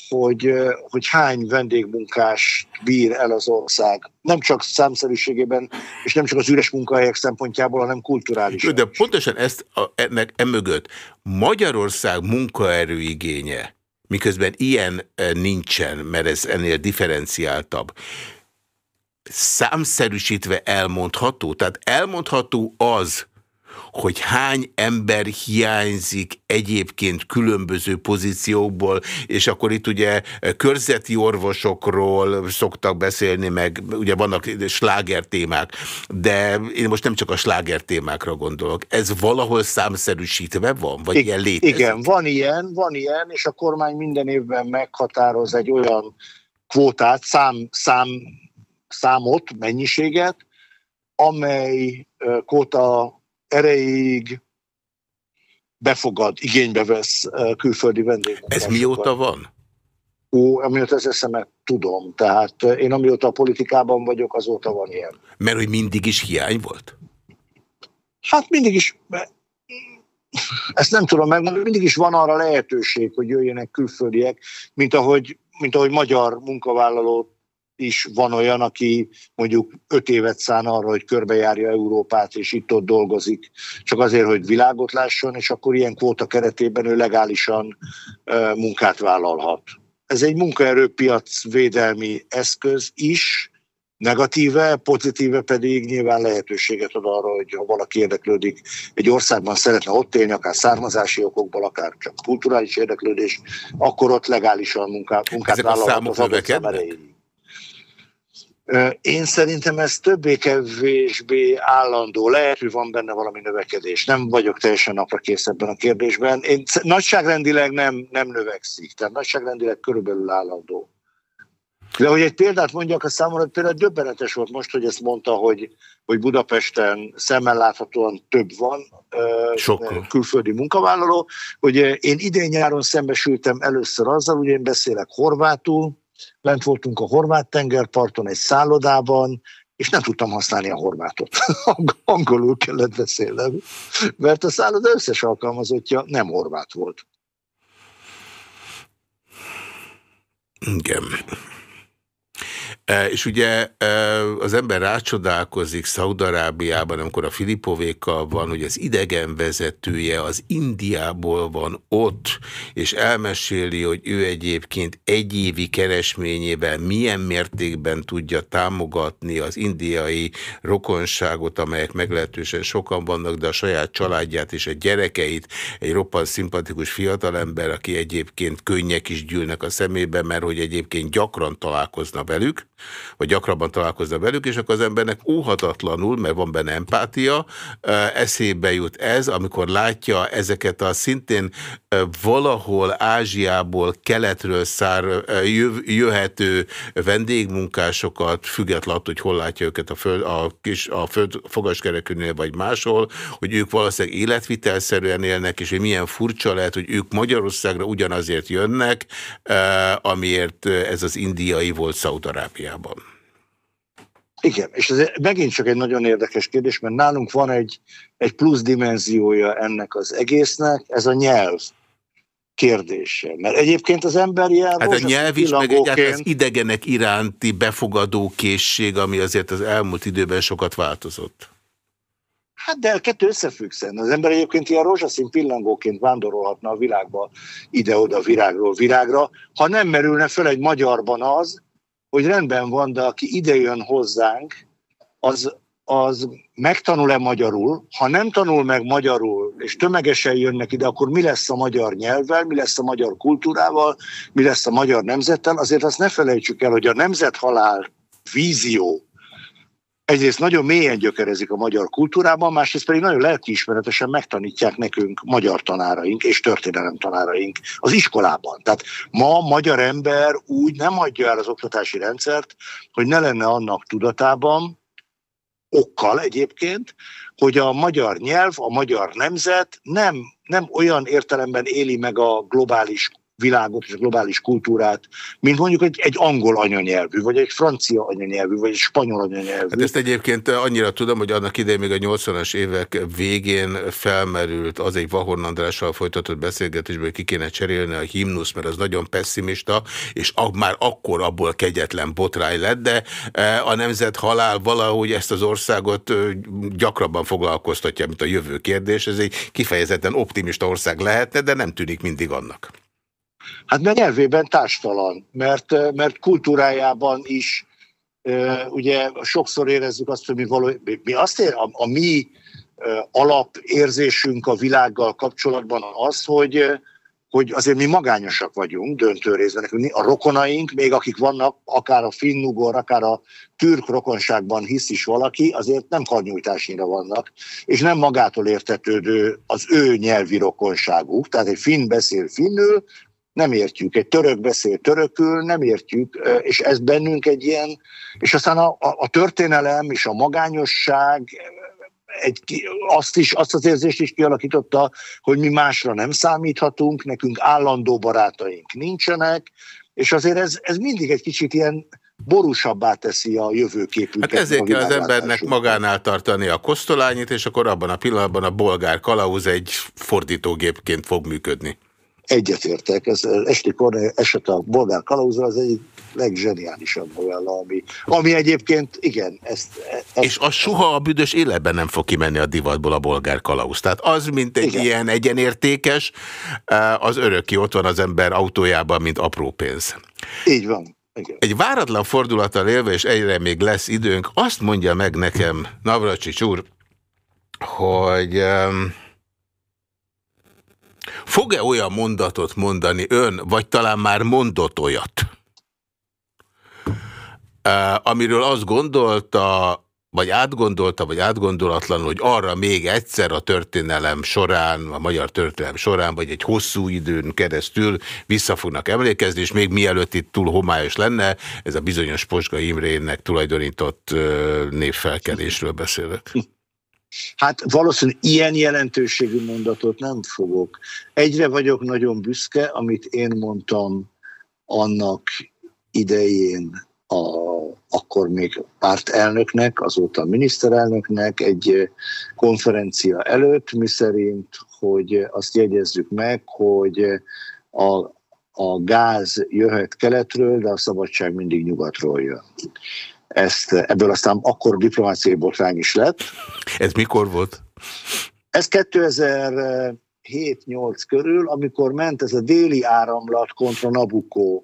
hogy, hogy hány vendégmunkás bír el az ország. Nem csak számszerűségében, és nem csak az üres munkahelyek szempontjából, hanem kulturális. De pontosan ezt a, ennek emögött Magyarország munkaerőigénye, miközben ilyen nincsen, mert ez ennél differenciáltabb számszerűsítve elmondható? Tehát elmondható az, hogy hány ember hiányzik egyébként különböző pozíciókból, és akkor itt ugye körzeti orvosokról szoktak beszélni, meg ugye vannak sláger témák, de én most nem csak a sláger témákra gondolok. Ez valahol számszerűsítve van? Vagy I ilyen létezik? Igen, van ilyen, van ilyen, és a kormány minden évben meghatároz egy olyan kvótát, szám, szám számot, mennyiséget, amely kóta erejéig befogad, igénybe vesz külföldi vendégeket. Ez mióta van? Ó, amióta az eszemet tudom. Tehát én amióta a politikában vagyok, azóta van ilyen. Mert hogy mindig is hiány volt? Hát mindig is, ezt nem tudom megmondani, mindig is van arra lehetőség, hogy jöjjenek külföldiek, mint ahogy, mint ahogy magyar munkavállalót is van olyan, aki mondjuk öt évet szán arra, hogy körbejárja Európát, és itt-ott dolgozik, csak azért, hogy világot lásson, és akkor ilyen kvóta keretében ő legálisan munkát vállalhat. Ez egy munkaerőpiac védelmi eszköz is, negatíve, pozitíve pedig nyilván lehetőséget ad arra, hogy ha valaki érdeklődik egy országban, szeretne ott élni, akár származási okokból, akár csak kulturális érdeklődés, akkor ott legálisan munkát, munkát vállalhat az adott Én szerintem ez többé-kevésbé állandó. Lehet, hogy van benne valami növekedés. Nem vagyok teljesen napra kész ebben a kérdésben. Én nagyságrendileg nem, nem növekszik, tehát nagyságrendileg körülbelül állandó. De hogy egy példát mondjak, a számomra például döbbenetes volt most, hogy ezt mondta, hogy, hogy Budapesten szemmel láthatóan több van Sokkal. külföldi munkavállaló. Hogy én idén nyáron szembesültem először azzal, hogy én beszélek horvátul, lent voltunk a horvát tengerparton egy szállodában, és nem tudtam használni a horvátot. Angolul kellett beszélnem, mert a szálloda összes alkalmazottja nem horvát volt. Igen. E, és ugye e, az ember rácsodálkozik Szaudarábiában, amikor a Filipovékkal van, hogy az idegen vezetője az Indiából van ott, és elmeséli, hogy ő egyébként egyévi keresményével milyen mértékben tudja támogatni az indiai rokonságot, amelyek meglehetősen sokan vannak, de a saját családját és a gyerekeit, egy roppant szimpatikus fiatalember, aki egyébként könnyek is gyűlnek a szemébe, mert hogy egyébként gyakran találkozna velük, vagy gyakrabban találkozna velük, és akkor az embernek óhatatlanul, mert van benne empátia, eszébe jut ez, amikor látja ezeket a szintén valahol Ázsiából, keletről szár jöhető vendégmunkásokat, függetlenül, hogy hol látja őket a föld, a kis, a föld fogaskerekűnél vagy máshol, hogy ők valószínűleg életvitelszerűen élnek, és hogy milyen furcsa lehet, hogy ők Magyarországra ugyanazért jönnek, amiért ez az indiai volt Szaudarábia. Ausztráliában. Igen, és ez megint csak egy nagyon érdekes kérdés, mert nálunk van egy, egy plusz dimenziója ennek az egésznek, ez a nyelv kérdése. Mert egyébként az ember ilyen... Hát a nyelv is, meg egyáltalán az idegenek iránti befogadó készség, ami azért az elmúlt időben sokat változott. Hát de kettő összefügg Az ember egyébként ilyen rózsaszín pillangóként vándorolhatna a világba ide-oda, virágról virágra, ha nem merülne fel egy magyarban az, hogy rendben van, de aki idejön hozzánk, az, az megtanul-e magyarul, ha nem tanul meg magyarul, és tömegesen jönnek ide, akkor mi lesz a magyar nyelvvel, mi lesz a magyar kultúrával, mi lesz a magyar nemzettel, azért azt ne felejtsük el, hogy a nemzethalál vízió, egyrészt nagyon mélyen gyökerezik a magyar kultúrában, másrészt pedig nagyon lelkiismeretesen megtanítják nekünk magyar tanáraink és történelem tanáraink az iskolában. Tehát ma magyar ember úgy nem hagyja el az oktatási rendszert, hogy ne lenne annak tudatában, okkal egyébként, hogy a magyar nyelv, a magyar nemzet nem, nem olyan értelemben éli meg a globális világot és a globális kultúrát, mint mondjuk egy, egy angol anyanyelvű, vagy egy francia anyanyelvű, vagy egy spanyol anyanyelvű. Hát ezt egyébként annyira tudom, hogy annak idején még a 80-as évek végén felmerült az egy Vahorn Andrással folytatott beszélgetésben, hogy ki kéne cserélni a himnusz, mert az nagyon pessimista, és már akkor abból kegyetlen botrány lett, de e, a nemzet halál valahogy ezt az országot gyakrabban foglalkoztatja, mint a jövő kérdés. Ez egy kifejezetten optimista ország lehetne, de nem tűnik mindig annak. Hát mert nyelvében társtalan, mert, mert kultúrájában is ugye sokszor érezzük azt, hogy mi, való, mi azt ér, a, a mi alapérzésünk a világgal kapcsolatban az, hogy, hogy azért mi magányosak vagyunk döntő részben. A rokonaink, még akik vannak, akár a finnugor, akár a türk rokonságban hisz is valaki, azért nem karnyújtásnyira vannak, és nem magától értetődő az ő nyelvi rokonságuk. Tehát egy finn beszél finnül, nem értjük. Egy török beszél törökül, nem értjük, és ez bennünk egy ilyen, és aztán a, a történelem és a magányosság egy, azt, is, azt az érzést is kialakította, hogy mi másra nem számíthatunk, nekünk állandó barátaink nincsenek, és azért ez, ez mindig egy kicsit ilyen borúsabbá teszi a jövőképünket. Hát ezért kell az embernek magánál tartani a kosztolányit, és akkor abban a pillanatban a bolgár kalauz egy fordítógépként fog működni. Egyetértek, ez Esti Kornél eset a bolgár kalauzra az egyik legzseniálisabb novella, ami, ami egyébként, igen. Ezt, ezt, és az soha a büdös életben nem fog kimenni a divatból a bolgár kalauz. Tehát az, mint egy igen. ilyen egyenértékes, eh, az örökké ott van az ember autójában, mint apró pénz. Így van. Igen. Egy váratlan fordulattal élve, és egyre még lesz időnk, azt mondja meg nekem Navracsics úr, hogy... Um, Fog-e olyan mondatot mondani ön, vagy talán már mondott olyat, amiről azt gondolta, vagy átgondolta, vagy átgondolatlanul, hogy arra még egyszer a történelem során, a magyar történelem során, vagy egy hosszú időn keresztül vissza fognak emlékezni, és még mielőtt itt túl homályos lenne, ez a bizonyos Posga Imrének tulajdonított névfelkelésről beszélek. Hát valószínűleg ilyen jelentőségű mondatot nem fogok. Egyre vagyok nagyon büszke, amit én mondtam annak idején a, akkor még pártelnöknek, azóta miniszterelnöknek egy konferencia előtt, miszerint, hogy azt jegyezzük meg, hogy a, a gáz jöhet keletről, de a szabadság mindig nyugatról jön. Ezt, ebből aztán akkor diplomáciai botrány is lett. Ez mikor volt? Ez 2007-8 körül, amikor ment ez a déli áramlat kontra Nabucco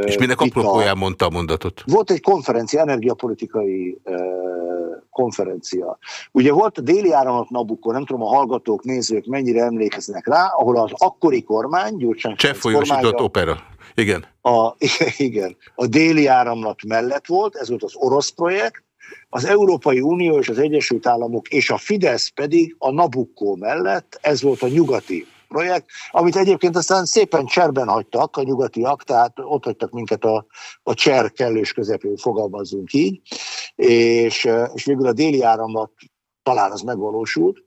és minek apropóján mondta a mondatot? Volt egy konferencia, energiapolitikai konferencia. Ugye volt a déli áramlat Nabucco, nem tudom a hallgatók, nézők mennyire emlékeznek rá, ahol az akkori kormány, Gyurcsány Cseh folyosított opera. Igen. A, igen. A déli áramlat mellett volt, ez volt az orosz projekt, az Európai Unió és az Egyesült Államok és a Fidesz pedig a Nabucco mellett, ez volt a nyugati projekt, amit egyébként aztán szépen cserben hagytak a nyugatiak, tehát ott hagytak minket a, a cser kellős közepén, fogalmazzunk így, és, és végül a déli áramlat talán az megvalósult,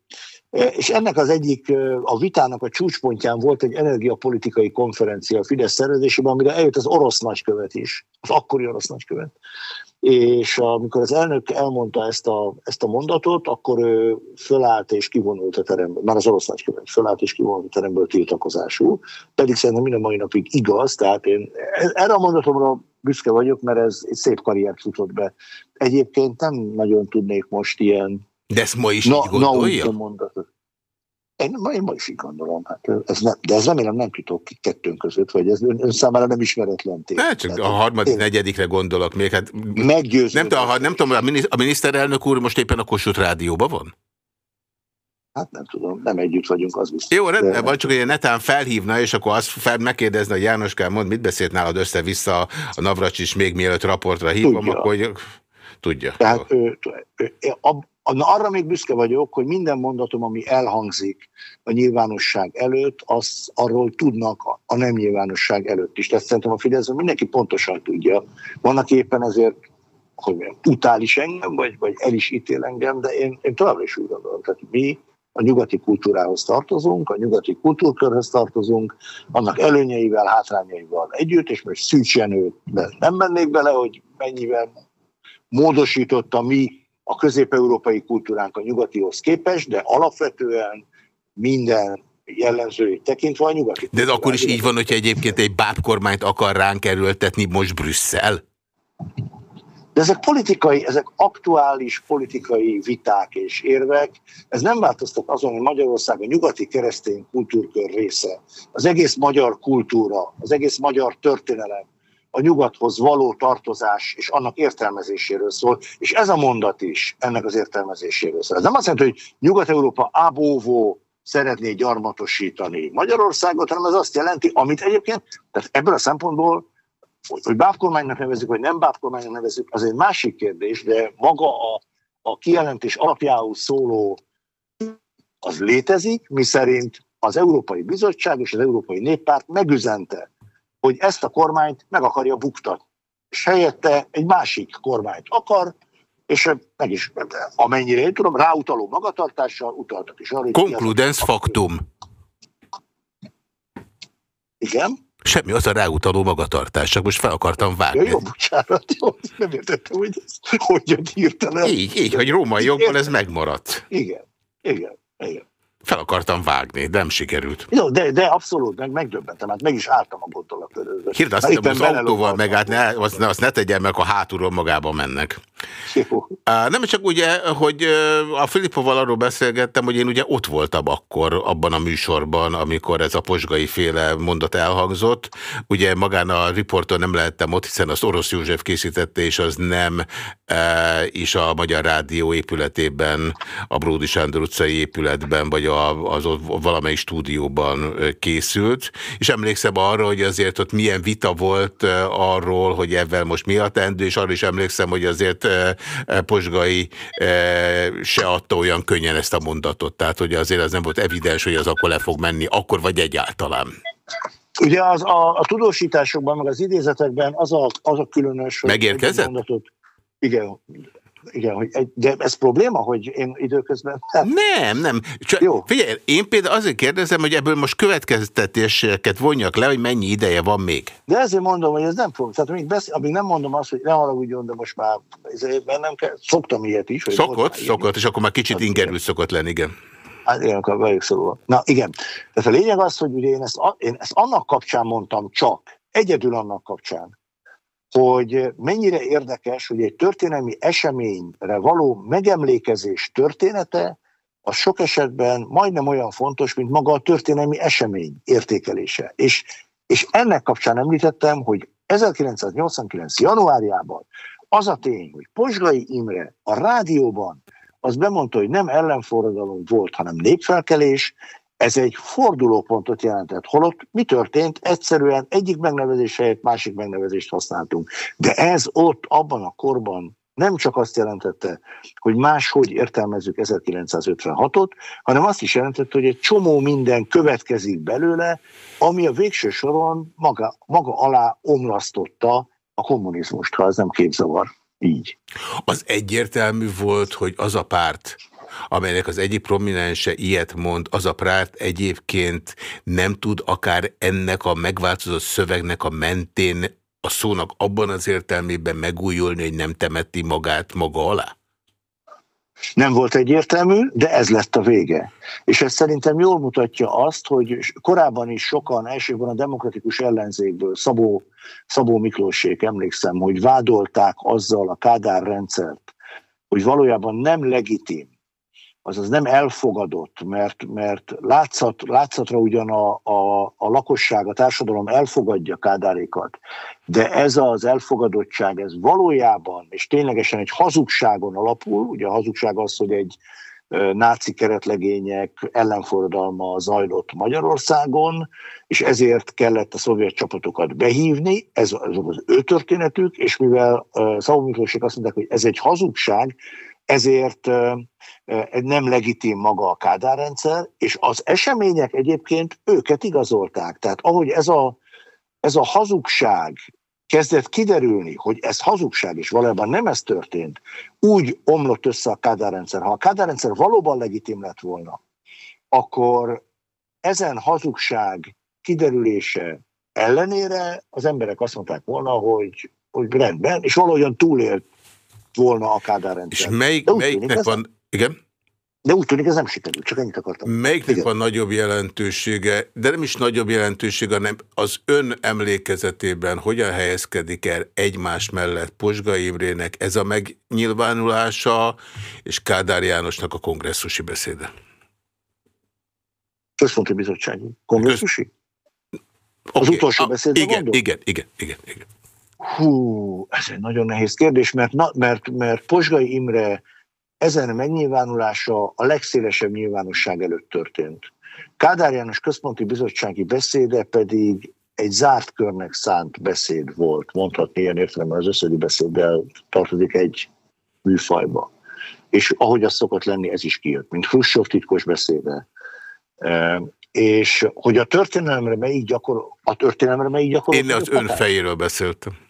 és ennek az egyik, a vitának a csúcspontján volt egy energiapolitikai konferencia a Fidesz szervezésében, amire eljött az orosz nagykövet is, az akkori orosz nagykövet, és amikor az elnök elmondta ezt a, ezt a mondatot, akkor ő fölállt és kivonult a teremből, már az orosz nagykövet fölállt és kivonult a teremből tiltakozású, pedig szerintem minden mai napig igaz, tehát én erre a mondatomra büszke vagyok, mert ez egy szép karriert futott be. Egyébként nem nagyon tudnék most ilyen... De ezt ma is na, így gondolja? Na, mondatot. Én, én ma is így gondolom, hát ez nem, de ez remélem nem titok kettőnk között, vagy ez ön, ön számára nem ismeretlen tény. Ne, csak Tehát, a harmadik, én, negyedikre gondolok még. Hát, meggyőző. Nem, tudom, nem tudom, a miniszterelnök úr most éppen a Kossuth Rádióban van? Hát nem tudom, nem együtt vagyunk, az biztos. Jó, rendben, vagy csak egy netán felhívna, és akkor azt fel megkérdezne, hogy Jánoskám, mond, mit beszélt nálad össze-vissza a Navracsis még mielőtt raportra hívom, Tudja. akkor hogy... Tudja. Tehát ő, ő, ő, Na, arra még büszke vagyok, hogy minden mondatom, ami elhangzik a nyilvánosság előtt, az arról tudnak a, nem nyilvánosság előtt is. Tehát szerintem a Fidesz mindenki pontosan tudja. Vannak éppen ezért hogy mondjam, utál is engem, vagy, vagy el is ítél engem, de én, én továbbra is úgy gondolom. Tehát mi a nyugati kultúrához tartozunk, a nyugati kultúrkörhöz tartozunk, annak előnyeivel, hátrányaival együtt, és most Szűcs nem mennék bele, hogy mennyivel módosította mi a közép-európai kultúránk a nyugatihoz képest, de alapvetően minden jellemzőit tekintve a nyugati. De ez akkor is így van, hogyha egyébként egy bábkormányt akar ránk erőltetni most Brüsszel? De ezek politikai, ezek aktuális politikai viták és érvek. Ez nem változtat azon, hogy Magyarország a nyugati keresztény kultúrkör része. Az egész magyar kultúra, az egész magyar történelem a nyugathoz való tartozás és annak értelmezéséről szól, és ez a mondat is ennek az értelmezéséről szól. Ez nem azt jelenti, hogy Nyugat-Európa ábóvó szeretné gyarmatosítani Magyarországot, hanem ez azt jelenti, amit egyébként, tehát ebből a szempontból, hogy bábkormánynak nevezzük, vagy nem bábkormánynak nevezzük, az egy másik kérdés, de maga a, a kijelentés alapjául szóló az létezik, miszerint az Európai Bizottság és az Európai Néppárt megüzente hogy ezt a kormányt meg akarja buktatni. És helyette egy másik kormányt akar, és meg is, amennyire én tudom, ráutaló magatartással utaltak is arra, Concludens factum. Igen? Semmi az a ráutaló magatartás, csak most fel akartam vágni. Ja, jó, bocsánat, jó, nem értettem, hogy hogy jött hirtelen. Így, így, hogy római jogban ez megmaradt. Igen, igen, igen. Fel akartam vágni, de nem sikerült. Jó, de, de abszolút, meg megdöbbentem, hát meg is álltam a gondolat körül. Hird, azt hittem, az autóval megállt, ne, azt, azt ne tegyen meg, a hátulról magába mennek. Jó. Nem csak ugye, hogy a Filippoval arról beszélgettem, hogy én ugye ott voltam akkor abban a műsorban, amikor ez a posgai féle mondat elhangzott. Ugye magán a riporton nem lehettem ott, hiszen az Orosz József készítette, és az nem e, is a Magyar Rádió épületében, a Bródi Sándor utcai épületben, vagy a az ott valamelyik stúdióban készült, és emlékszem arra, hogy azért ott milyen vita volt arról, hogy ebben most mi a teendő, és arra is emlékszem, hogy azért Posgai se adta olyan könnyen ezt a mondatot, tehát hogy azért az nem volt evidens, hogy az akkor le fog menni, akkor vagy egyáltalán. Ugye az, a, a tudósításokban, meg az idézetekben az a, az a különös... Megérkezett? Mondatot, igen, igen, hogy egy, de ez probléma, hogy én időközben... Nem, nem. nem. Csak, Jó. Figyelj, én például azért kérdezem, hogy ebből most következtetéseket vonjak le, hogy mennyi ideje van még. De ezért mondom, hogy ez nem probléma. Tehát amíg, beszél, amíg nem mondom azt, hogy ne haragudjon, de most már nem kell, szoktam ilyet is. Hogy szokott, szokott, és akkor már kicsit hát, ingerült szokott lenni, igen. Hát igen, akkor vagyok. Na igen, tehát a lényeg az, hogy ugye én ezt, én ezt annak kapcsán mondtam csak, egyedül annak kapcsán, hogy mennyire érdekes, hogy egy történelmi eseményre való megemlékezés története, az sok esetben majdnem olyan fontos, mint maga a történelmi esemény értékelése. És, és ennek kapcsán említettem, hogy 1989. januárjában az a tény, hogy Pozsgai Imre a rádióban az bemondta, hogy nem ellenforradalom volt, hanem népfelkelés, ez egy fordulópontot jelentett. Holott mi történt? Egyszerűen egyik megnevezés helyett másik megnevezést használtunk. De ez ott, abban a korban nem csak azt jelentette, hogy máshogy értelmezzük 1956-ot, hanem azt is jelentette, hogy egy csomó minden következik belőle, ami a végső soron maga, maga alá omlasztotta a kommunizmust, ha ez nem képzavar. Így. Az egyértelmű volt, hogy az a párt, amelynek az egyik prominense ilyet mond, az a párt egyébként nem tud akár ennek a megváltozott szövegnek a mentén a szónak abban az értelmében megújulni, hogy nem temeti magát maga alá? Nem volt egyértelmű, de ez lett a vége. És ez szerintem jól mutatja azt, hogy korábban is sokan, elsősorban a demokratikus ellenzékből, Szabó, Szabó Miklósék, emlékszem, hogy vádolták azzal a Kádár rendszert, hogy valójában nem legitim, azaz nem elfogadott, mert, mert látszat, látszatra ugyan a, a, a lakosság, a társadalom elfogadja Kádárékat, de ez az elfogadottság, ez valójában, és ténylegesen egy hazugságon alapul, ugye a hazugság az, hogy egy náci keretlegények ellenforradalma zajlott Magyarországon, és ezért kellett a szovjet csapatokat behívni, ez, ez az ő történetük, és mivel Szabó Miklósék azt mondták, hogy ez egy hazugság, ezért nem legitim maga a Kádár és az események egyébként őket igazolták. Tehát ahogy ez a, ez a hazugság kezdett kiderülni, hogy ez hazugság, és valójában nem ez történt, úgy omlott össze a Kádár. Ha a Kádár valóban legitim lett volna, akkor ezen hazugság kiderülése ellenére az emberek azt mondták volna, hogy, hogy rendben, és valahogyan túlélt volna a Kádár rendszer. És melyik, melyiknek van... Igen? De úgy tűnik, ez nem sikerült, csak ennyit akartam. Melyiknek Igen. van nagyobb jelentősége, de nem is nagyobb jelentősége, hanem az ön emlékezetében hogyan helyezkedik el egymás mellett Posgai Imrének ez a megnyilvánulása, és Kádár Jánosnak a kongresszusi beszéde? Központi bizottsági. Kongresszusi? Okay. Az utolsó beszédben igen, igen, igen, igen, igen. Hú, ez egy nagyon nehéz kérdés, mert, na, mert, mert Posgai Imre ezen megnyilvánulása a legszélesebb nyilvánosság előtt történt. Kádár János központi bizottsági beszéde pedig egy zárt körnek szánt beszéd volt, mondhatni ilyen értelemben az összedi beszéddel tartozik egy műfajba. És ahogy az szokott lenni, ez is kijött, mint Khrushchev titkos beszéde. E, és hogy a történelemre melyik gyakor, a történelemre melyik gyakor. Én az ön fejéről beszéltem.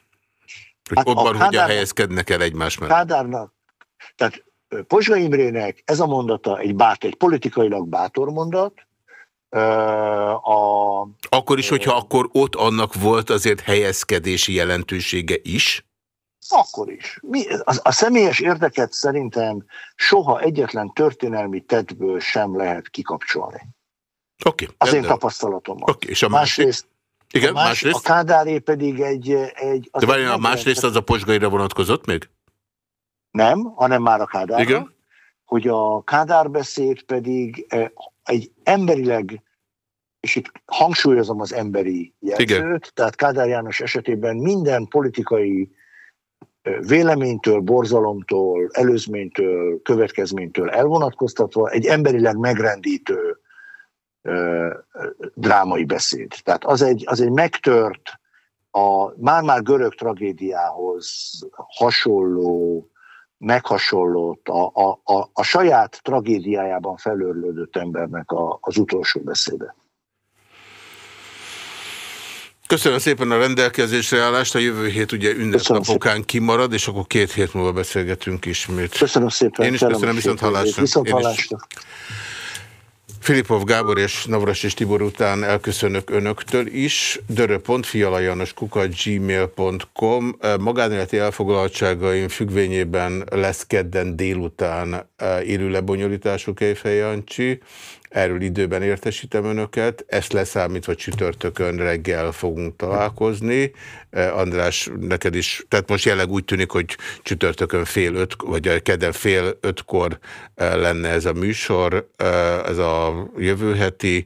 Hogy hát abban hogyan helyezkednek el egymás mellett. Kádárnak, tehát Pozsga Imrének ez a mondata egy, bát, egy politikailag bátor mondat, a, akkor is, hogyha akkor ott annak volt azért helyezkedési jelentősége is? Akkor is. Mi, a, a személyes érdeket szerintem soha egyetlen történelmi tettből sem lehet kikapcsolni. Okay, az én tapasztalatom. Okay, és a másrészt, másrészt igen, a, más, másrészt? a Kádáré pedig egy... egy De várjál, a másrészt az a posgaira vonatkozott még? Nem, hanem már a Kádárra. Igen. Hogy a Kádárbeszéd pedig eh, egy emberileg, és itt hangsúlyozom az emberi jelzőt, Igen. tehát Kádár János esetében minden politikai eh, véleménytől, borzalomtól, előzménytől, következménytől elvonatkoztatva egy emberileg megrendítő drámai beszéd. Tehát az egy, az egy megtört, a már-már görög tragédiához hasonló, meghasonlott, a, a, a, a saját tragédiájában felőrlődött embernek a, az utolsó beszéde. Köszönöm szépen a rendelkezésre állást. A jövő hét ugye ünnepnapokán kimarad, és akkor két hét múlva beszélgetünk ismét. Köszönöm szépen. Én is köszönöm, viszont hallásra. Viszont hallásra. Filipov Gábor és Navras és Tibor után elköszönök önöktől is. dörö.fialajanoskuka.gmail.com Magánéleti elfoglaltságaim függvényében lesz kedden délután eh, élő lebonyolítású Kejfej Jancsi. Erről időben értesítem önöket, ezt leszámítva csütörtökön reggel fogunk találkozni. Eh, András, neked is, tehát most jelenleg úgy tűnik, hogy csütörtökön fél öt, vagy kedden fél ötkor eh, lenne ez a műsor, eh, ez a jövő heti.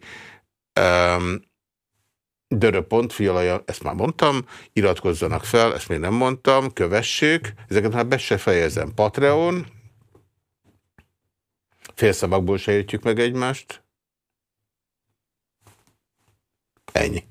Dörö.fialaja, ezt már mondtam, iratkozzanak fel, ezt még nem mondtam, kövessék, ezeket már be se fejezem. Patreon, Félszavakból se értjük meg egymást. Ennyi.